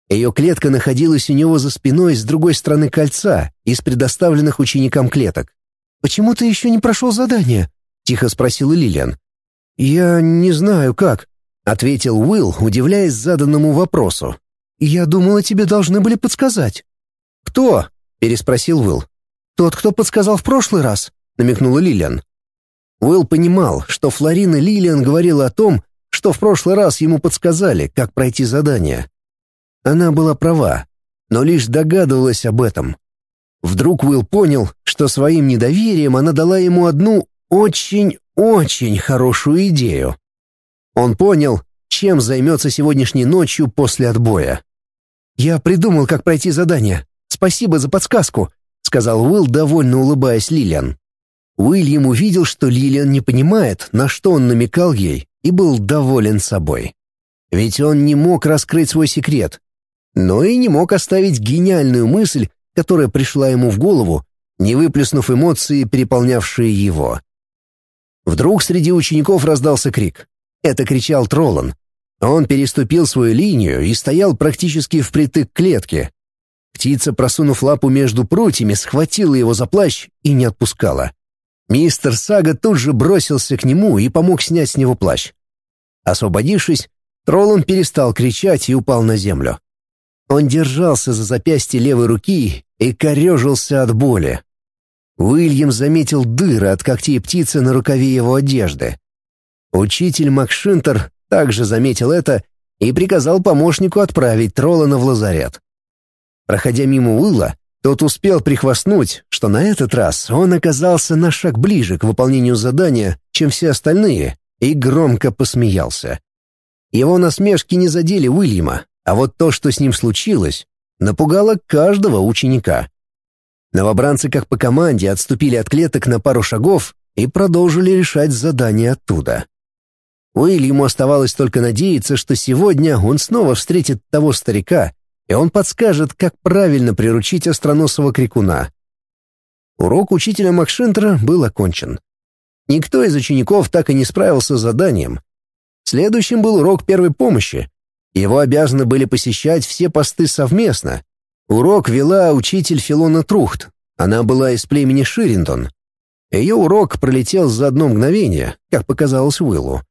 Ее клетка находилась у него за спиной с другой стороны кольца, из предоставленных ученикам клеток. «Почему ты еще не прошел задание?» — тихо спросила Лилиан. «Я не знаю, как», — ответил Уилл, удивляясь заданному вопросу. «Я думала, тебе должны были подсказать». «Кто?» — переспросил Уилл. «Тот, кто подсказал в прошлый раз», — намекнула Лилиан. Уилл понимал, что Флорина Лилиан говорила о том, что в прошлый раз ему подсказали, как пройти задание. Она была права, но лишь догадывалась об этом. Вдруг Уилл понял, что своим недоверием она дала ему одну очень-очень хорошую идею. Он понял, чем займется сегодняшней ночью после отбоя. «Я придумал, как пройти задание. Спасибо за подсказку», — сказал Уилл, довольно улыбаясь Лилиан. Уильям увидел, что Лилиан не понимает, на что он намекал ей, и был доволен собой. Ведь он не мог раскрыть свой секрет, но и не мог оставить гениальную мысль, которая пришла ему в голову, не выплеснув эмоции, переполнявшие его. Вдруг среди учеников раздался крик. Это кричал Троллан. Он переступил свою линию и стоял практически впритык к клетке. Птица, просунув лапу между прутьями, схватила его за плащ и не отпускала. Мистер Сага тут же бросился к нему и помог снять с него плащ. Освободившись, Троллан перестал кричать и упал на землю. Он держался за запястье левой руки и корежился от боли. Уильям заметил дыры от когтей птицы на рукаве его одежды. Учитель Макшинтер также заметил это и приказал помощнику отправить Троллана в лазарет. Проходя мимо Уилла, тот успел прихвастнуть, что на этот раз он оказался на шаг ближе к выполнению задания, чем все остальные, и громко посмеялся. Его насмешки не задели Уильяма, а вот то, что с ним случилось, напугало каждого ученика. Новобранцы как по команде отступили от клеток на пару шагов и продолжили решать задание оттуда. Уильяму оставалось только надеяться, что сегодня он снова встретит того старика, и он подскажет, как правильно приручить остроносого крикуна. Урок учителя Макшинтера был окончен. Никто из учеников так и не справился с заданием. Следующим был урок первой помощи. Его обязаны были посещать все посты совместно. Урок вела учитель Филона Трухт. Она была из племени Ширинтон. Ее урок пролетел за одно мгновение, как показалось Уиллу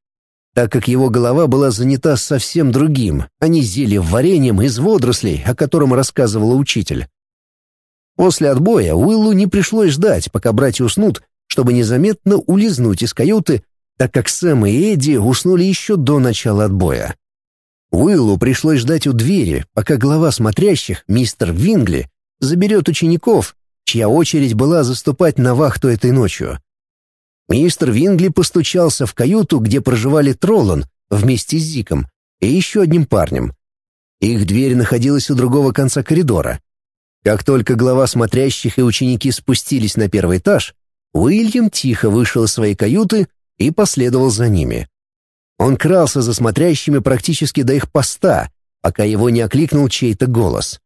так как его голова была занята совсем другим, а не зельем вареньем из водорослей, о котором рассказывала учитель. После отбоя Уиллу не пришлось ждать, пока братья уснут, чтобы незаметно улизнуть из каюты, так как Сэм и Эдди уснули еще до начала отбоя. Уиллу пришлось ждать у двери, пока глава смотрящих, мистер Вингли, заберет учеников, чья очередь была заступать на вахту этой ночью. Мистер Вингли постучался в каюту, где проживали Троллан вместе с Зиком и еще одним парнем. Их дверь находилась у другого конца коридора. Как только глава смотрящих и ученики спустились на первый этаж, Уильям тихо вышел из своей каюты и последовал за ними. Он крался за смотрящими практически до их поста, пока его не окликнул чей-то голос.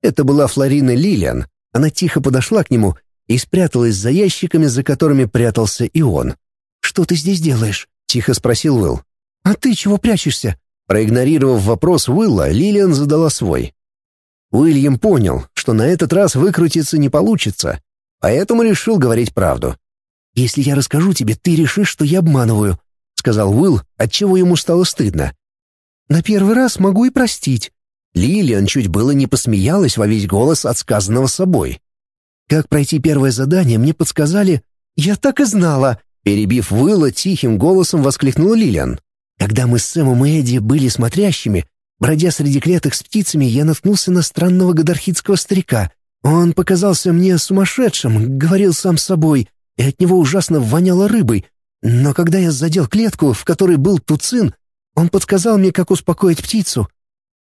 Это была Флорина Лилиан. Она тихо подошла к нему и спряталась за ящиками, за которыми прятался и он. «Что ты здесь делаешь?» — тихо спросил Уилл. «А ты чего прячешься?» Проигнорировав вопрос Уилла, Лилиан задала свой. Уильям понял, что на этот раз выкрутиться не получится, поэтому решил говорить правду. «Если я расскажу тебе, ты решишь, что я обманываю», — сказал Уилл, отчего ему стало стыдно. «На первый раз могу и простить». Лилиан чуть было не посмеялась во весь голос от сказанного собой. Как пройти первое задание, мне подсказали... Я так и знала!» Перебив Уилла, тихим голосом воскликнула Лилиан. «Когда мы с Сэмом и Эдди были смотрящими, бродя среди клеток с птицами, я наткнулся на странного гадархитского старика. Он показался мне сумасшедшим, говорил сам с собой, и от него ужасно воняло рыбой. Но когда я задел клетку, в которой был туцин, он подсказал мне, как успокоить птицу.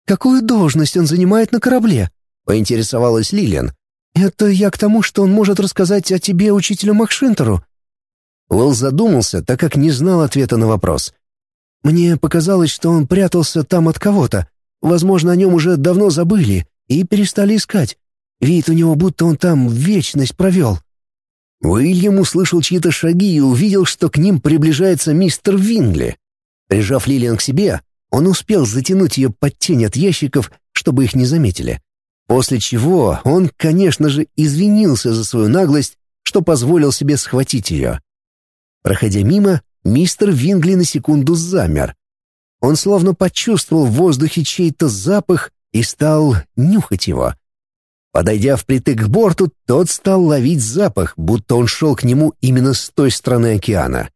Какую должность он занимает на корабле?» — поинтересовалась Лилиан. «Это я к тому, что он может рассказать о тебе учителю Макшинтеру». Уэлл задумался, так как не знал ответа на вопрос. «Мне показалось, что он прятался там от кого-то. Возможно, о нем уже давно забыли и перестали искать. Вид у него будто он там вечность провел». Уильям услышал чьи-то шаги и увидел, что к ним приближается мистер Вингли. Прижав Лилиан к себе, он успел затянуть ее под тень от ящиков, чтобы их не заметили. После чего он, конечно же, извинился за свою наглость, что позволил себе схватить ее. Проходя мимо, мистер Вингли на секунду замер. Он словно почувствовал в воздухе чей-то запах и стал нюхать его. Подойдя впритык к борту, тот стал ловить запах, будто он шел к нему именно с той стороны океана.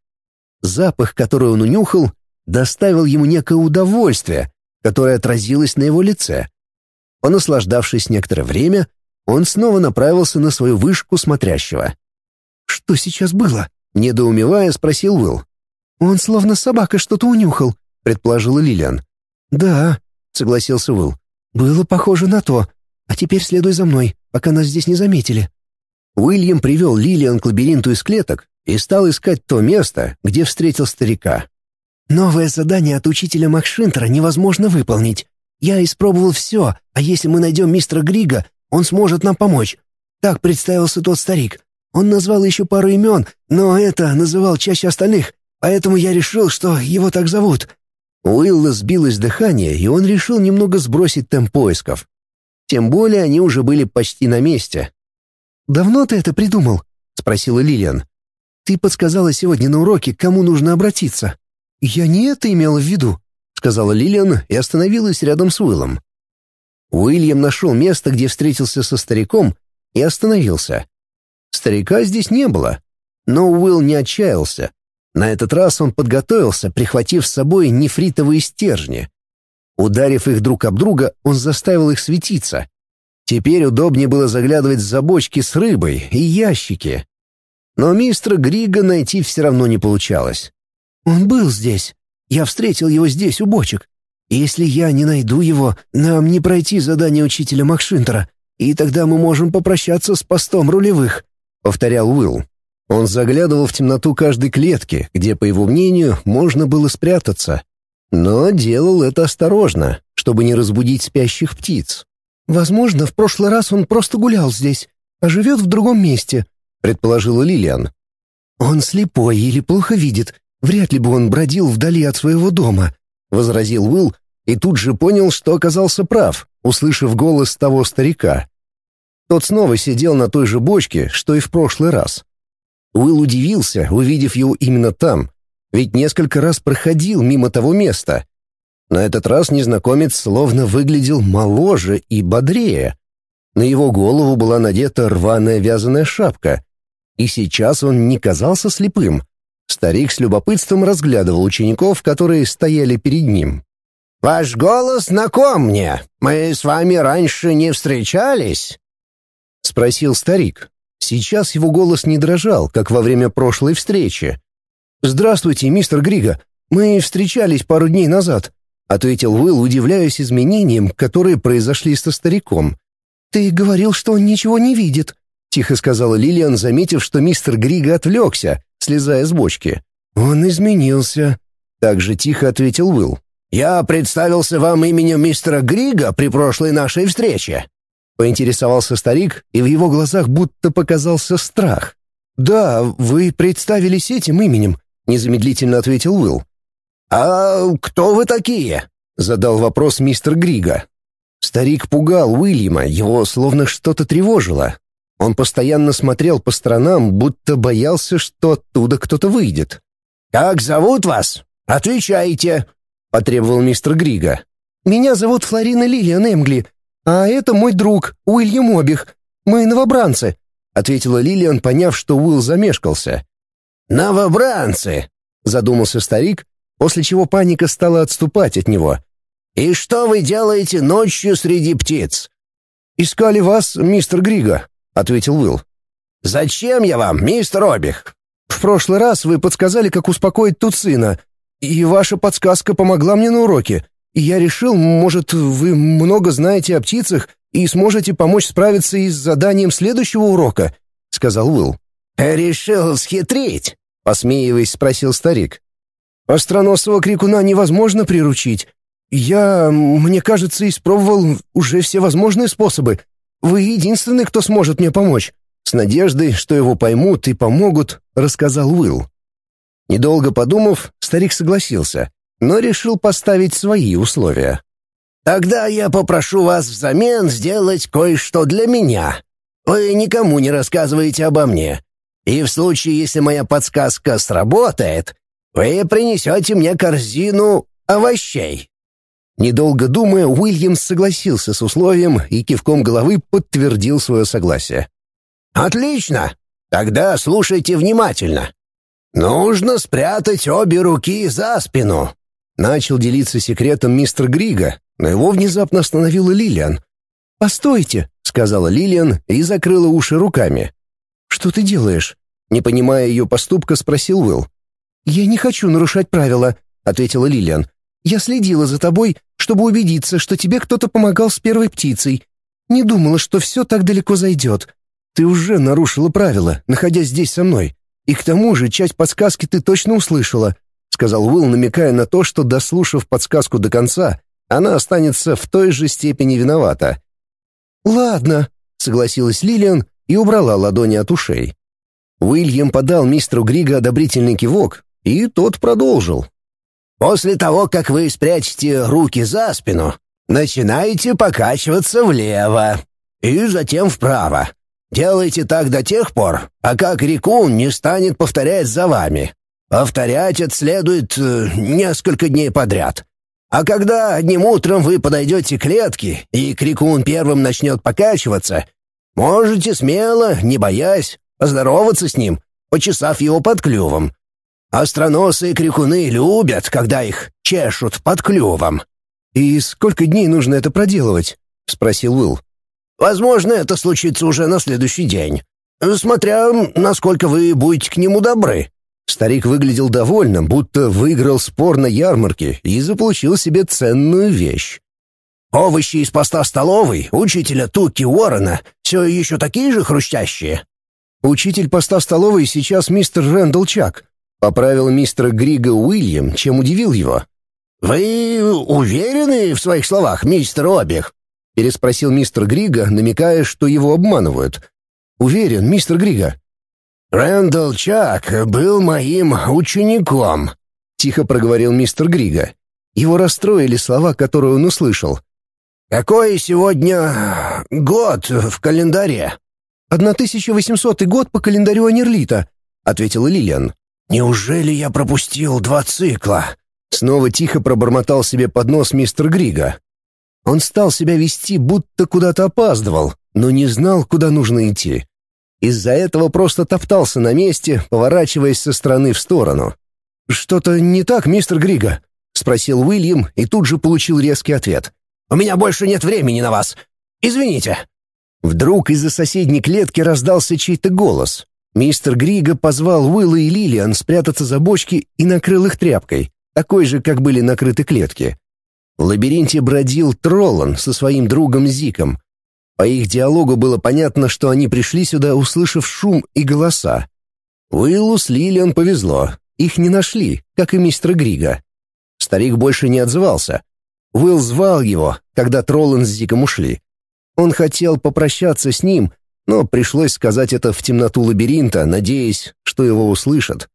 Запах, который он унюхал, доставил ему некое удовольствие, которое отразилось на его лице. Понаслаждавшись некоторое время, он снова направился на свою вышку смотрящего. «Что сейчас было?» — недоумевая, спросил Уилл. «Он словно собака что-то унюхал», — предположила Лилиан. «Да», — согласился Уилл. «Было похоже на то. А теперь следуй за мной, пока нас здесь не заметили». Уильям привел Лилиан к лабиринту из клеток и стал искать то место, где встретил старика. «Новое задание от учителя Макшинтера невозможно выполнить. Я испробовал все, а если мы найдем мистера Грига, он сможет нам помочь. Так представился тот старик. Он назвал еще пару имен, но это называл чаще остальных, поэтому я решил, что его так зовут». У Уилла сбилось дыхание, и он решил немного сбросить темп поисков. Тем более они уже были почти на месте. «Давно ты это придумал?» — спросила Лилиан. «Ты подсказала сегодня на уроке, кому нужно обратиться». «Я не это имела в виду», — сказала Лилиан и остановилась рядом с Уиллом. Уильям нашел место, где встретился со стариком, и остановился. Старика здесь не было, но Уилл не отчаялся. На этот раз он подготовился, прихватив с собой нефритовые стержни. Ударив их друг об друга, он заставил их светиться. Теперь удобнее было заглядывать за бочки с рыбой и ящики. Но мистера Грига найти все равно не получалось. «Он был здесь. Я встретил его здесь, у бочек. Если я не найду его, нам не пройти задание учителя Макшинтера, и тогда мы можем попрощаться с постом рулевых», — повторял Уилл. Он заглядывал в темноту каждой клетки, где, по его мнению, можно было спрятаться. Но делал это осторожно, чтобы не разбудить спящих птиц. «Возможно, в прошлый раз он просто гулял здесь, а живет в другом месте», — предположила Лилиан. «Он слепой или плохо видит. Вряд ли бы он бродил вдали от своего дома», — возразил Уилл и тут же понял, что оказался прав, услышав голос того старика. Тот снова сидел на той же бочке, что и в прошлый раз. Уилл удивился, увидев его именно там, ведь несколько раз проходил мимо того места. На этот раз незнакомец словно выглядел моложе и бодрее. На его голову была надета рваная вязаная шапка, и сейчас он не казался слепым — Старик с любопытством разглядывал учеников, которые стояли перед ним. «Ваш голос знаком мне. Мы с вами раньше не встречались?» — спросил старик. Сейчас его голос не дрожал, как во время прошлой встречи. «Здравствуйте, мистер Грига. Мы встречались пару дней назад», — ответил Уилл, удивляясь изменениям, которые произошли со стариком. «Ты говорил, что он ничего не видит», — тихо сказала Лилиан, заметив, что мистер Грига отвлекся, слезая с бочки. «Он изменился», — так же тихо ответил Уилл. «Я представился вам именем мистера Грига при прошлой нашей встрече», — поинтересовался старик, и в его глазах будто показался страх. «Да, вы представились этим именем», — незамедлительно ответил Уилл. «А кто вы такие?» — задал вопрос мистер Грига. Старик пугал Уильяма, его словно что-то тревожило. Он постоянно смотрел по сторонам, будто боялся, что оттуда кто-то выйдет. «Как зовут вас? Отвечайте!» — потребовал мистер Грига. «Меня зовут Флорина Лилиан Эмгли, а это мой друг Уильям Обих. Мы новобранцы», — ответила Лилиан, поняв, что Уилл замешкался. «Новобранцы!» — задумался старик, после чего паника стала отступать от него. «И что вы делаете ночью среди птиц?» «Искали вас, мистер Грига», ответил Уилл. «Зачем я вам, мистер Обих?» «В прошлый раз вы подсказали, как успокоить тут сына, и ваша подсказка помогла мне на уроке. И я решил, может, вы много знаете о птицах и сможете помочь справиться и с заданием следующего урока», — сказал Уилл. «Решил схитрить?» — посмеиваясь, спросил старик. «Остроносого крикуна невозможно приручить. Я, мне кажется, испробовал уже все возможные способы, вы единственный, кто сможет мне помочь. С надеждой, что его поймут и помогут, рассказал Уилл. Недолго подумав, старик согласился, но решил поставить свои условия. Тогда я попрошу вас взамен сделать кое-что для меня. Вы никому не рассказываете обо мне. И в случае, если моя подсказка сработает, вы принесете мне корзину овощей. Недолго думая, Уильямс согласился с условием и кивком головы подтвердил свое согласие. «Отлично! Тогда слушайте внимательно. Нужно спрятать обе руки за спину». Начал делиться секретом мистер Грига, но его внезапно остановила Лилиан. «Постойте», — сказала Лилиан и закрыла уши руками. «Что ты делаешь?» Не понимая ее поступка, спросил Уилл. «Я не хочу нарушать правила», — ответила Лилиан. «Я следила за тобой, чтобы убедиться, что тебе кто-то помогал с первой птицей. Не думала, что все так далеко зайдет. Ты уже нарушила правила, находясь здесь со мной. И к тому же часть подсказки ты точно услышала», — сказал Уилл, намекая на то, что, дослушав подсказку до конца, она останется в той же степени виновата. «Ладно», — согласилась Лилиан и убрала ладони от ушей. Уильям подал мистеру Грига одобрительный кивок, и тот продолжил. «После того, как вы спрячете руки за спину, начинаете покачиваться влево и затем вправо. Делайте так до тех пор, пока крикун не станет повторять за вами. Повторять это следует э, несколько дней подряд. А когда одним утром вы подойдете к клетке, и крикун первым начнет покачиваться, можете смело, не боясь, поздороваться с ним, почесав его под клювом. Остроносые крикуны любят, когда их чешут под клювом. «И сколько дней нужно это проделывать?» — спросил Уилл. «Возможно, это случится уже на следующий день, смотря насколько вы будете к нему добры». Старик выглядел довольным, будто выиграл спор на ярмарке и заполучил себе ценную вещь. «Овощи из поста столовой учителя Туки Уоррена все еще такие же хрустящие?» «Учитель поста столовой сейчас мистер Рэндалл Чак», — поправил мистера Грига Уильям, чем удивил его. «Вы уверены в своих словах, мистер Обех?» — переспросил мистер Грига, намекая, что его обманывают. «Уверен, мистер Грига». «Рэндалл Чак был моим учеником», — тихо проговорил мистер Грига. Его расстроили слова, которые он услышал. «Какой сегодня год в календаре?» «1800 год по календарю Анерлита», — ответила Лилиан. «Неужели я пропустил два цикла?» Снова тихо пробормотал себе под нос мистер Грига. Он стал себя вести, будто куда-то опаздывал, но не знал, куда нужно идти. Из-за этого просто топтался на месте, поворачиваясь со стороны в сторону. «Что-то не так, мистер Грига?» — спросил Уильям и тут же получил резкий ответ. «У меня больше нет времени на вас. Извините». Вдруг из-за соседней клетки раздался чей-то голос. Мистер Грига позвал Уилла и Лилиан спрятаться за бочки и накрыл их тряпкой, такой же, как были накрыты клетки. В лабиринте бродил Троллан со своим другом Зиком. По их диалогу было понятно, что они пришли сюда, услышав шум и голоса. Уиллу с Лилиан повезло, их не нашли, как и мистера Грига. Старик больше не отзывался. Уилл звал его, когда Троллан с Зиком ушли. Он хотел попрощаться с ним, но пришлось сказать это в темноту лабиринта, надеясь, что его услышат.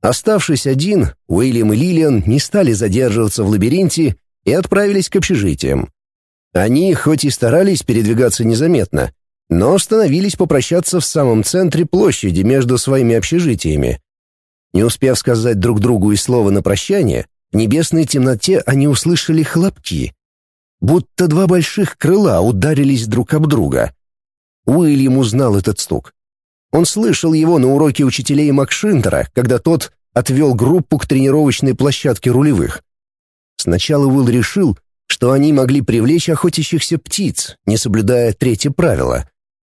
Оставшись один, Уильям и Лилиан не стали задерживаться в лабиринте и отправились к общежитиям. Они, хоть и старались передвигаться незаметно, но остановились попрощаться в самом центре площади между своими общежитиями. Не успев сказать друг другу и слова на прощание, в небесной темноте они услышали хлопки будто два больших крыла ударились друг об друга. Уильям узнал этот стук. Он слышал его на уроке учителей Макшинтера, когда тот отвел группу к тренировочной площадке рулевых. Сначала Уилл решил, что они могли привлечь охотящихся птиц, не соблюдая третье правило.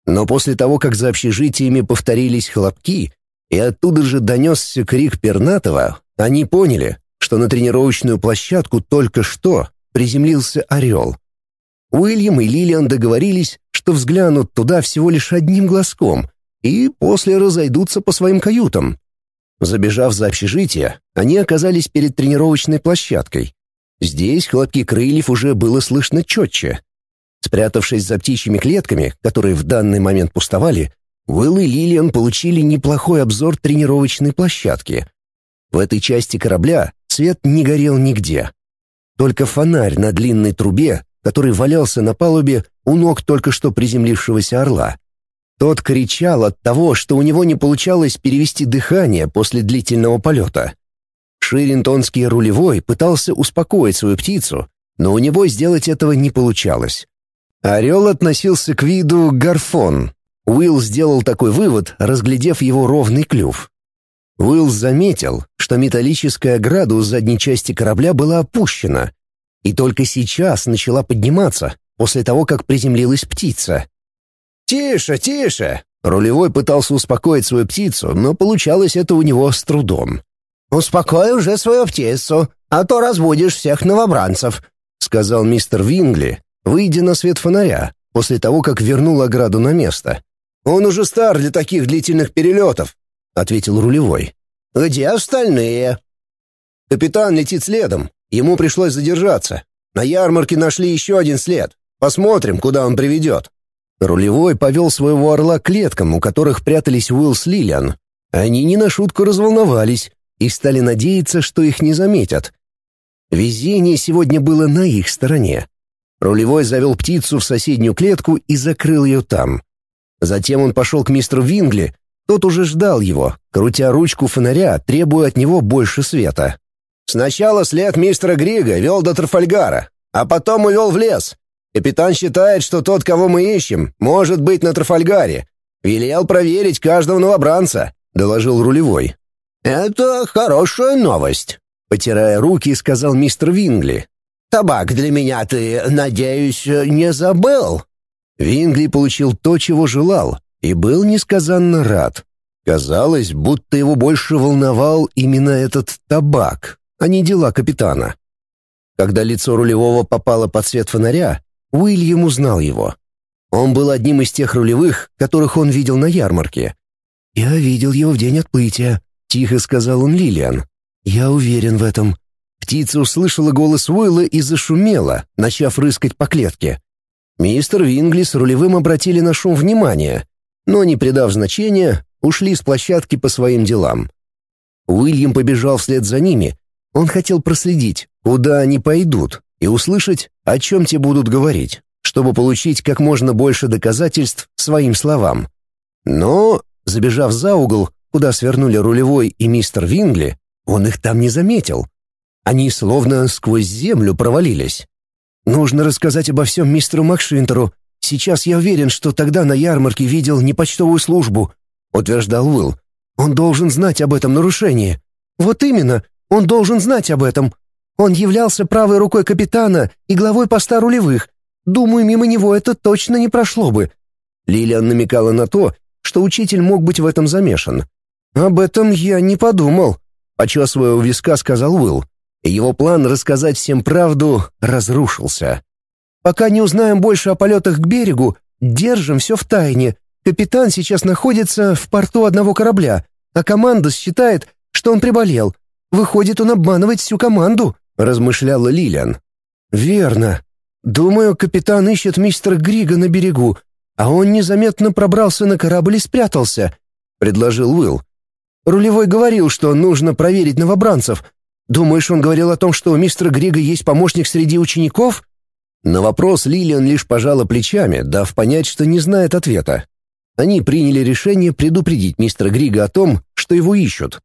Но после того, как за общежитиями повторились хлопки, и оттуда же донесся крик Пернатова, они поняли, что на тренировочную площадку только что приземлился орел. Уильям и Лилиан договорились, что взглянут туда всего лишь одним глазком и после разойдутся по своим каютам. Забежав за общежитие, они оказались перед тренировочной площадкой. Здесь хлопки крыльев уже было слышно четче. Спрятавшись за птичьими клетками, которые в данный момент пустовали, Уилл и Лилиан получили неплохой обзор тренировочной площадки. В этой части корабля свет не горел нигде. Только фонарь на длинной трубе, который валялся на палубе у ног только что приземлившегося орла. Тот кричал от того, что у него не получалось перевести дыхание после длительного полета. Ширинтонский рулевой пытался успокоить свою птицу, но у него сделать этого не получалось. Орел относился к виду гарфон. Уилл сделал такой вывод, разглядев его ровный клюв. Уилл заметил, что металлическая ограда у задней части корабля была опущена, и только сейчас начала подниматься, после того, как приземлилась птица. «Тише, тише!» Рулевой пытался успокоить свою птицу, но получалось это у него с трудом. «Успокой уже свою птицу, а то разбудишь всех новобранцев», — сказал мистер Вингли, выйдя на свет фонаря, после того, как вернул ограду на место. «Он уже стар для таких длительных перелетов», — ответил рулевой. «Где остальные?» «Капитан летит следом. Ему пришлось задержаться. На ярмарке нашли еще один след. Посмотрим, куда он приведет». Рулевой повел своего орла к клеткам, у которых прятались Уилл с Лилиан. Они не на шутку разволновались и стали надеяться, что их не заметят. Везение сегодня было на их стороне. Рулевой завел птицу в соседнюю клетку и закрыл ее там. Затем он пошел к мистеру Вингли, тот уже ждал его, крутя ручку фонаря, требуя от него больше света. «Сначала след мистера Грига вел до Трафальгара, а потом увел в лес. Капитан считает, что тот, кого мы ищем, может быть на Трафальгаре. Велел проверить каждого новобранца», — доложил рулевой. «Это хорошая новость», — потирая руки, сказал мистер Вингли. «Табак для меня ты, надеюсь, не забыл?» Вингли получил то, чего желал, и был несказанно рад. Казалось, будто его больше волновал именно этот табак, а не дела капитана. Когда лицо рулевого попало под свет фонаря, Уильям узнал его. Он был одним из тех рулевых, которых он видел на ярмарке. «Я видел его в день отплытия», — тихо сказал он Лилиан. «Я уверен в этом». Птица услышала голос Уилла и зашумела, начав рыскать по клетке. Мистер Вингли с рулевым обратили на шум внимание, но, не придав значения, ушли с площадки по своим делам. Уильям побежал вслед за ними. Он хотел проследить, куда они пойдут, и услышать, о чем те будут говорить, чтобы получить как можно больше доказательств своим словам. Но, забежав за угол, куда свернули рулевой и мистер Вингли, он их там не заметил. Они словно сквозь землю провалились. Нужно рассказать обо всем мистеру Макшинтеру. Сейчас я уверен, что тогда на ярмарке видел не почтовую службу, утверждал Уилл. Он должен знать об этом нарушении. Вот именно, он должен знать об этом, он являлся правой рукой капитана и главой поста рулевых. Думаю, мимо него это точно не прошло бы». Лилиан намекала на то, что учитель мог быть в этом замешан. «Об этом я не подумал», — почесывая у виска, сказал Уилл. Его план рассказать всем правду разрушился. «Пока не узнаем больше о полетах к берегу, держим все в тайне. Капитан сейчас находится в порту одного корабля, а команда считает, что он приболел. Выходит, он обманывает всю команду». — размышляла Лилиан. «Верно. Думаю, капитан ищет мистера Грига на берегу, а он незаметно пробрался на корабль и спрятался», — предложил Уилл. «Рулевой говорил, что нужно проверить новобранцев. Думаешь, он говорил о том, что у мистера Грига есть помощник среди учеников?» На вопрос Лилиан лишь пожала плечами, дав понять, что не знает ответа. Они приняли решение предупредить мистера Грига о том, что его ищут.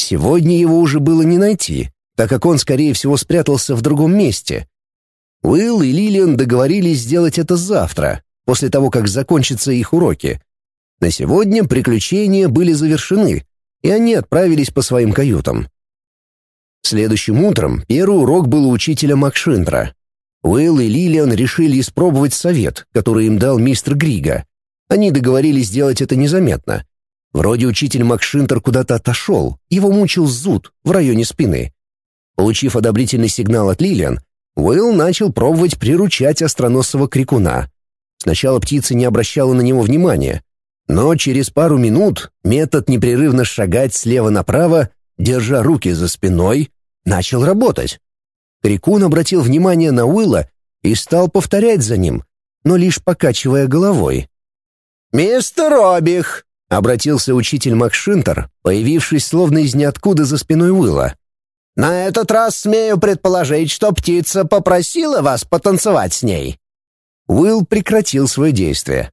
Сегодня его уже было не найти, так как он, скорее всего, спрятался в другом месте. Уилл и Лилиан договорились сделать это завтра, после того, как закончатся их уроки. На сегодня приключения были завершены, и они отправились по своим каютам. Следующим утром первый урок был у учителя Макшинтра. Уилл и Лилиан решили испробовать совет, который им дал мистер Грига. Они договорились сделать это незаметно. Вроде учитель Макшинтер куда-то отошел, его мучил зуд в районе спины. Получив одобрительный сигнал от Лилиан, Уилл начал пробовать приручать остроносого крикуна. Сначала птица не обращала на него внимания, но через пару минут метод непрерывно шагать слева направо, держа руки за спиной, начал работать. Крикун обратил внимание на Уилла и стал повторять за ним, но лишь покачивая головой. «Мистер Обих!» — обратился учитель Макшинтер, появившись словно из ниоткуда за спиной Уилла. На этот раз смею предположить, что птица попросила вас потанцевать с ней». Уилл прекратил свое действие.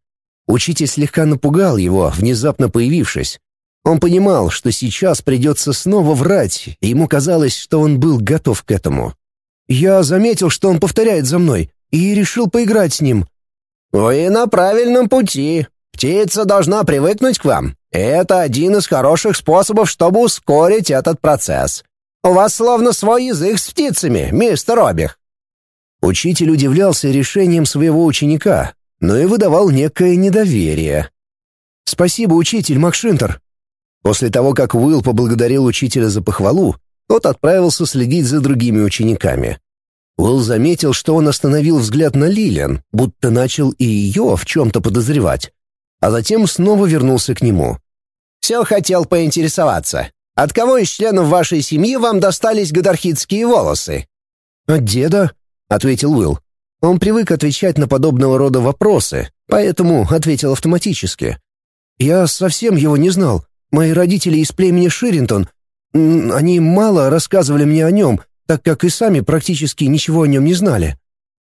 Учитель слегка напугал его, внезапно появившись. Он понимал, что сейчас придется снова врать, и ему казалось, что он был готов к этому. Я заметил, что он повторяет за мной, и решил поиграть с ним». «Вы на правильном пути. Птица должна привыкнуть к вам. Это один из хороших способов, чтобы ускорить этот процесс. У вас словно свой язык с птицами, мистер Обих». Учитель удивлялся решением своего ученика, но и выдавал некое недоверие. «Спасибо, учитель Макшинтер». После того, как Уилл поблагодарил учителя за похвалу, тот отправился следить за другими учениками. Уилл заметил, что он остановил взгляд на Лилиан, будто начал и ее в чем-то подозревать, а затем снова вернулся к нему. «Все хотел поинтересоваться. От кого из членов вашей семьи вам достались гадархитские волосы?» «От деда», — ответил Уилл. Он привык отвечать на подобного рода вопросы, поэтому ответил автоматически. «Я совсем его не знал. Мои родители из племени Ширинтон. Они мало рассказывали мне о нем, так как и сами практически ничего о нем не знали».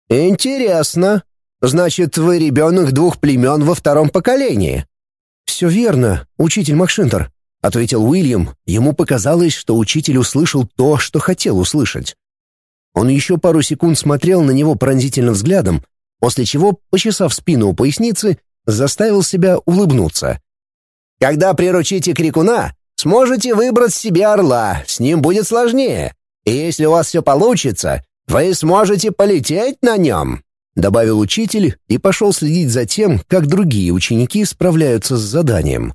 «Интересно. Значит, вы ребенок двух племен во втором поколении?» «Все верно, учитель Макшинтер», — ответил Уильям. Ему показалось, что учитель услышал то, что хотел услышать. Он еще пару секунд смотрел на него пронзительным взглядом, после чего, почесав спину у поясницы, заставил себя улыбнуться. «Когда приручите крикуна, сможете выбрать себе орла, с ним будет сложнее. И если у вас все получится, вы сможете полететь на нем», — добавил учитель и пошел следить за тем, как другие ученики справляются с заданием.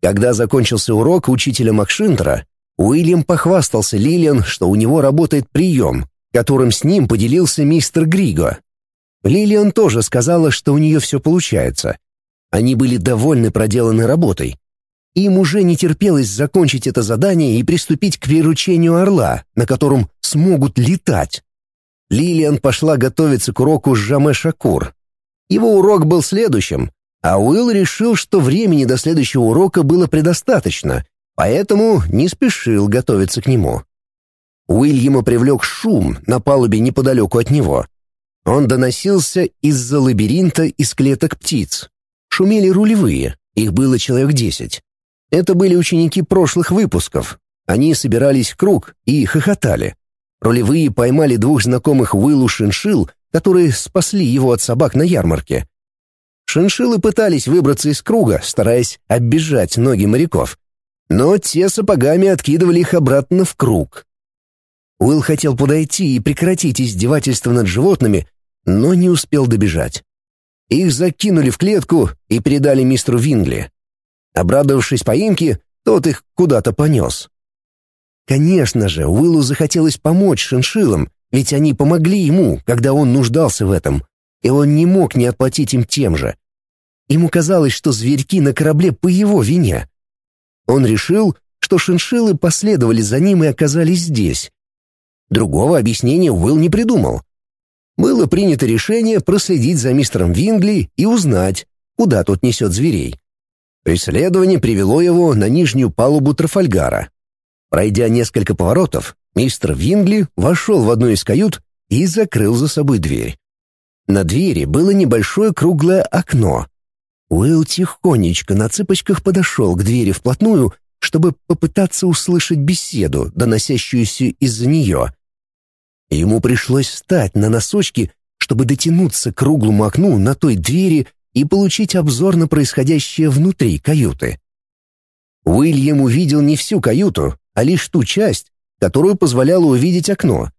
Когда закончился урок учителя Макшинтера, Уильям похвастался Лилиан, что у него работает прием, которым с ним поделился мистер Григо. Лилиан тоже сказала, что у нее все получается. Они были довольны проделанной работой. Им уже не терпелось закончить это задание и приступить к приручению орла, на котором смогут летать. Лилиан пошла готовиться к уроку с Жаме Шакур. Его урок был следующим, а Уилл решил, что времени до следующего урока было предостаточно, поэтому не спешил готовиться к нему. Уильяма привлек шум на палубе неподалеку от него. Он доносился из-за лабиринта из клеток птиц. Шумели рулевые, их было человек десять. Это были ученики прошлых выпусков. Они собирались в круг и хохотали. Рулевые поймали двух знакомых Уиллу шиншил, которые спасли его от собак на ярмарке. Шиншиллы пытались выбраться из круга, стараясь оббежать ноги моряков но те сапогами откидывали их обратно в круг. Уилл хотел подойти и прекратить издевательство над животными, но не успел добежать. Их закинули в клетку и передали мистеру Вингли. Обрадовавшись поимке, тот их куда-то понес. Конечно же, Уиллу захотелось помочь шиншиллам, ведь они помогли ему, когда он нуждался в этом, и он не мог не отплатить им тем же. Ему казалось, что зверьки на корабле по его вине. Он решил, что шиншиллы последовали за ним и оказались здесь. Другого объяснения Уилл не придумал. Было принято решение проследить за мистером Вингли и узнать, куда тот несет зверей. Преследование привело его на нижнюю палубу Трафальгара. Пройдя несколько поворотов, мистер Вингли вошел в одну из кают и закрыл за собой дверь. На двери было небольшое круглое окно, Уилл тихонечко на цыпочках подошел к двери вплотную, чтобы попытаться услышать беседу, доносящуюся из-за нее. Ему пришлось встать на носочки, чтобы дотянуться к круглому окну на той двери и получить обзор на происходящее внутри каюты. Уильям увидел не всю каюту, а лишь ту часть, которую позволяло увидеть окно.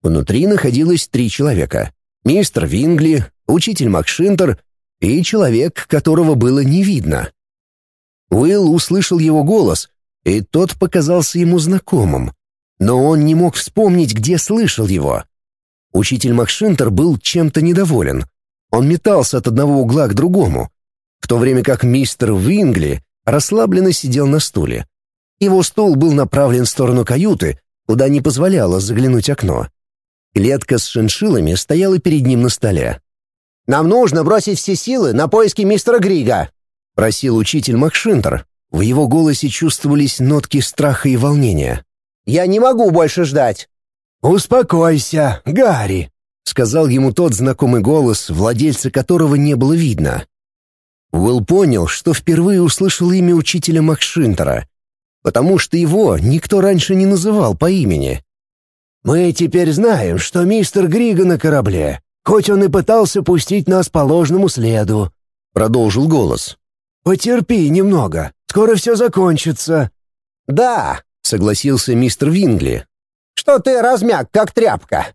Внутри находилось три человека. Мистер Вингли, учитель Макшинтер и человек, которого было не видно. Уилл услышал его голос, и тот показался ему знакомым, но он не мог вспомнить, где слышал его. Учитель Макшинтер был чем-то недоволен. Он метался от одного угла к другому, в то время как мистер Вингли расслабленно сидел на стуле. Его стул был направлен в сторону каюты, куда не позволяло заглянуть окно. Клетка с шиншиллами стояла перед ним на столе. Нам нужно бросить все силы на поиски мистера Грига», — просил учитель Макшинтер. В его голосе чувствовались нотки страха и волнения. «Я не могу больше ждать». «Успокойся, Гарри», — сказал ему тот знакомый голос, владельца которого не было видно. Уилл понял, что впервые услышал имя учителя Макшинтера, потому что его никто раньше не называл по имени. «Мы теперь знаем, что мистер Грига на корабле, хоть он и пытался пустить нас по ложному следу», — продолжил голос. «Потерпи немного, скоро все закончится». «Да», — согласился мистер Вингли. «Что ты размяк, как тряпка?»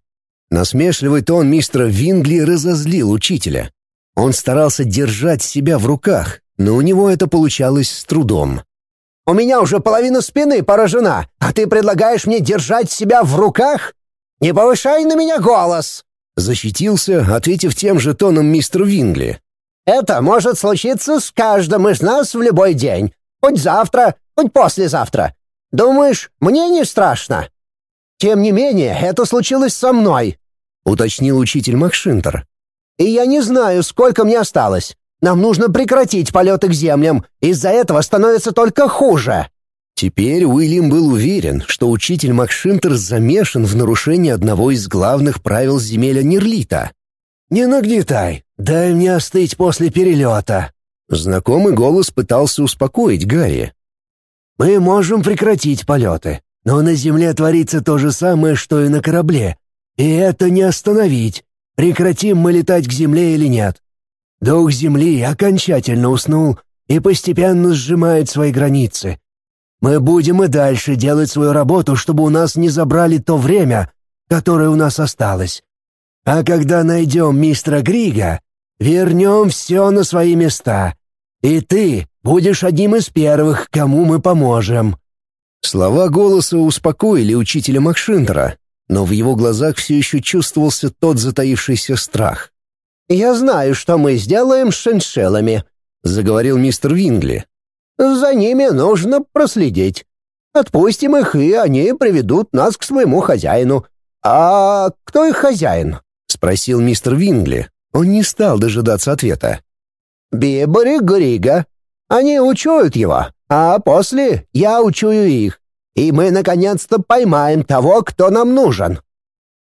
Насмешливый тон мистера Вингли разозлил учителя. Он старался держать себя в руках, но у него это получалось с трудом. У меня уже половина спины поражена, а ты предлагаешь мне держать себя в руках? Не повышай на меня голос!» Защитился, ответив тем же тоном мистер Вингли. «Это может случиться с каждым из нас в любой день. Хоть завтра, хоть послезавтра. Думаешь, мне не страшно?» «Тем не менее, это случилось со мной», — уточнил учитель Макшинтер. «И я не знаю, сколько мне осталось. Нам нужно прекратить полеты к землям. Из-за этого становится только хуже». Теперь Уильям был уверен, что учитель Макшинтер замешан в нарушении одного из главных правил земеля Нерлита. «Не нагнетай, дай мне остыть после перелета». Знакомый голос пытался успокоить Гарри. «Мы можем прекратить полеты, но на земле творится то же самое, что и на корабле. И это не остановить, прекратим мы летать к земле или нет. Дух Земли окончательно уснул и постепенно сжимает свои границы. Мы будем и дальше делать свою работу, чтобы у нас не забрали то время, которое у нас осталось. А когда найдем мистера Грига, вернем все на свои места. И ты будешь одним из первых, кому мы поможем». Слова голоса успокоили учителя Макшинтера, но в его глазах все еще чувствовался тот затаившийся страх. «Я знаю, что мы сделаем с шиншеллами», — заговорил мистер Вингли. «За ними нужно проследить. Отпустим их, и они приведут нас к своему хозяину. А кто их хозяин?» — спросил мистер Вингли. Он не стал дожидаться ответа. «Бибори Грига. Они учуют его, а после я учую их. И мы наконец-то поймаем того, кто нам нужен».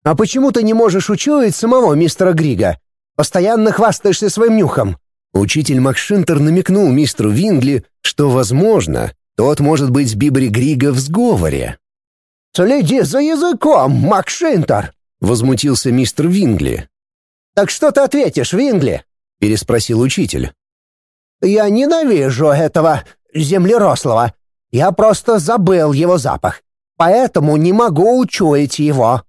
«А почему ты не можешь учуять самого мистера Грига?» Постоянно хвастаешься своим нюхом». Учитель Макшинтер намекнул мистеру Вингли, что, возможно, тот может быть с Бибри Грига в сговоре. «Следи за языком, Макшинтер!» — возмутился мистер Вингли. «Так что ты ответишь, Вингли?» — переспросил учитель. «Я ненавижу этого землерослого. Я просто забыл его запах, поэтому не могу учуять его».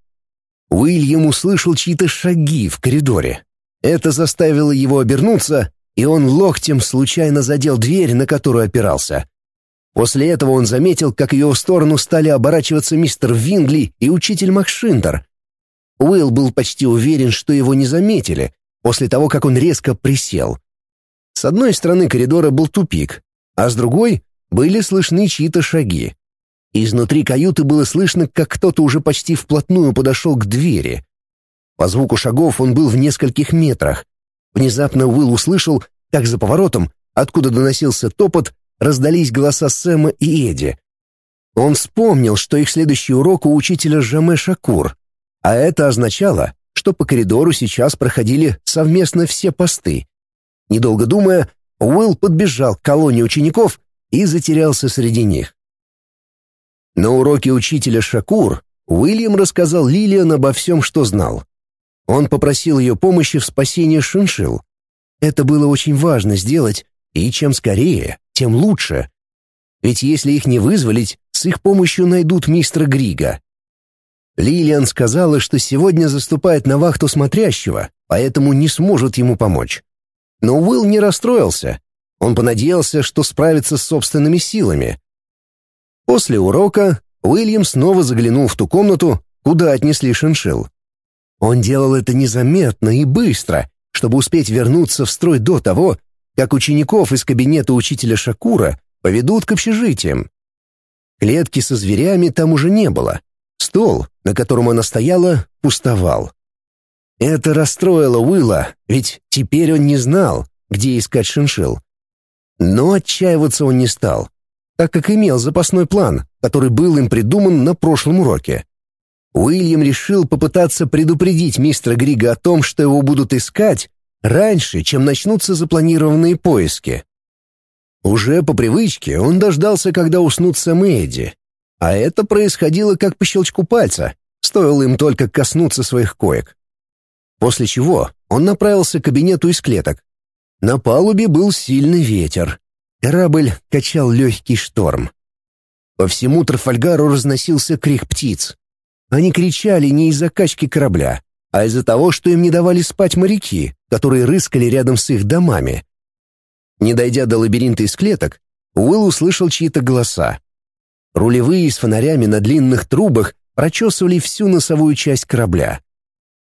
Уильям услышал чьи-то шаги в коридоре. Это заставило его обернуться, и он локтем случайно задел дверь, на которую опирался. После этого он заметил, как ее в сторону стали оборачиваться мистер Вингли и учитель Макшиндер. Уилл был почти уверен, что его не заметили, после того, как он резко присел. С одной стороны коридора был тупик, а с другой были слышны чьи-то шаги. Изнутри каюты было слышно, как кто-то уже почти вплотную подошел к двери. По звуку шагов он был в нескольких метрах. Внезапно Уилл услышал, как за поворотом, откуда доносился топот, раздались голоса Сэма и Эдди. Он вспомнил, что их следующий урок у учителя Жаме Шакур, а это означало, что по коридору сейчас проходили совместно все посты. Недолго думая, Уилл подбежал к колонне учеников и затерялся среди них. На уроке учителя Шакур Уильям рассказал Лилиан обо всем, что знал. Он попросил ее помощи в спасении шиншил. Это было очень важно сделать, и чем скорее, тем лучше. Ведь если их не вызволить, с их помощью найдут мистера Грига. Лилиан сказала, что сегодня заступает на вахту смотрящего, поэтому не сможет ему помочь. Но Уилл не расстроился. Он понадеялся, что справится с собственными силами. После урока Уильям снова заглянул в ту комнату, куда отнесли шиншил. Он делал это незаметно и быстро, чтобы успеть вернуться в строй до того, как учеников из кабинета учителя Шакура поведут к общежитиям. Клетки со зверями там уже не было. Стол, на котором она стояла, пустовал. Это расстроило Уилла, ведь теперь он не знал, где искать шиншил. Но отчаиваться он не стал, так как имел запасной план, который был им придуман на прошлом уроке. Уильям решил попытаться предупредить мистера Грига о том, что его будут искать, раньше, чем начнутся запланированные поиски. Уже по привычке он дождался, когда уснут Сэм и Эдди. А это происходило как по щелчку пальца, Стоило им только коснуться своих коек. После чего он направился к кабинету из клеток. На палубе был сильный ветер. Корабль качал легкий шторм. По всему Трафальгару разносился крик птиц. Они кричали не из-за качки корабля, а из-за того, что им не давали спать моряки, которые рыскали рядом с их домами. Не дойдя до лабиринта из клеток, Уилл услышал чьи-то голоса. Рулевые с фонарями на длинных трубах прочесывали всю носовую часть корабля.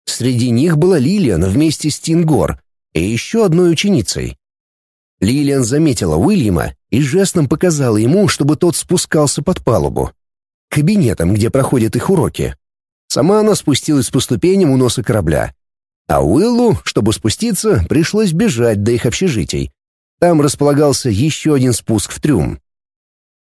Среди них была Лилиан вместе с Тингор и еще одной ученицей. Лилиан заметила Уильяма и жестом показала ему, чтобы тот спускался под палубу. К кабинетам, где проходят их уроки. Сама она спустилась по ступеням у носа корабля. А Уиллу, чтобы спуститься, пришлось бежать до их общежитий. Там располагался еще один спуск в трюм.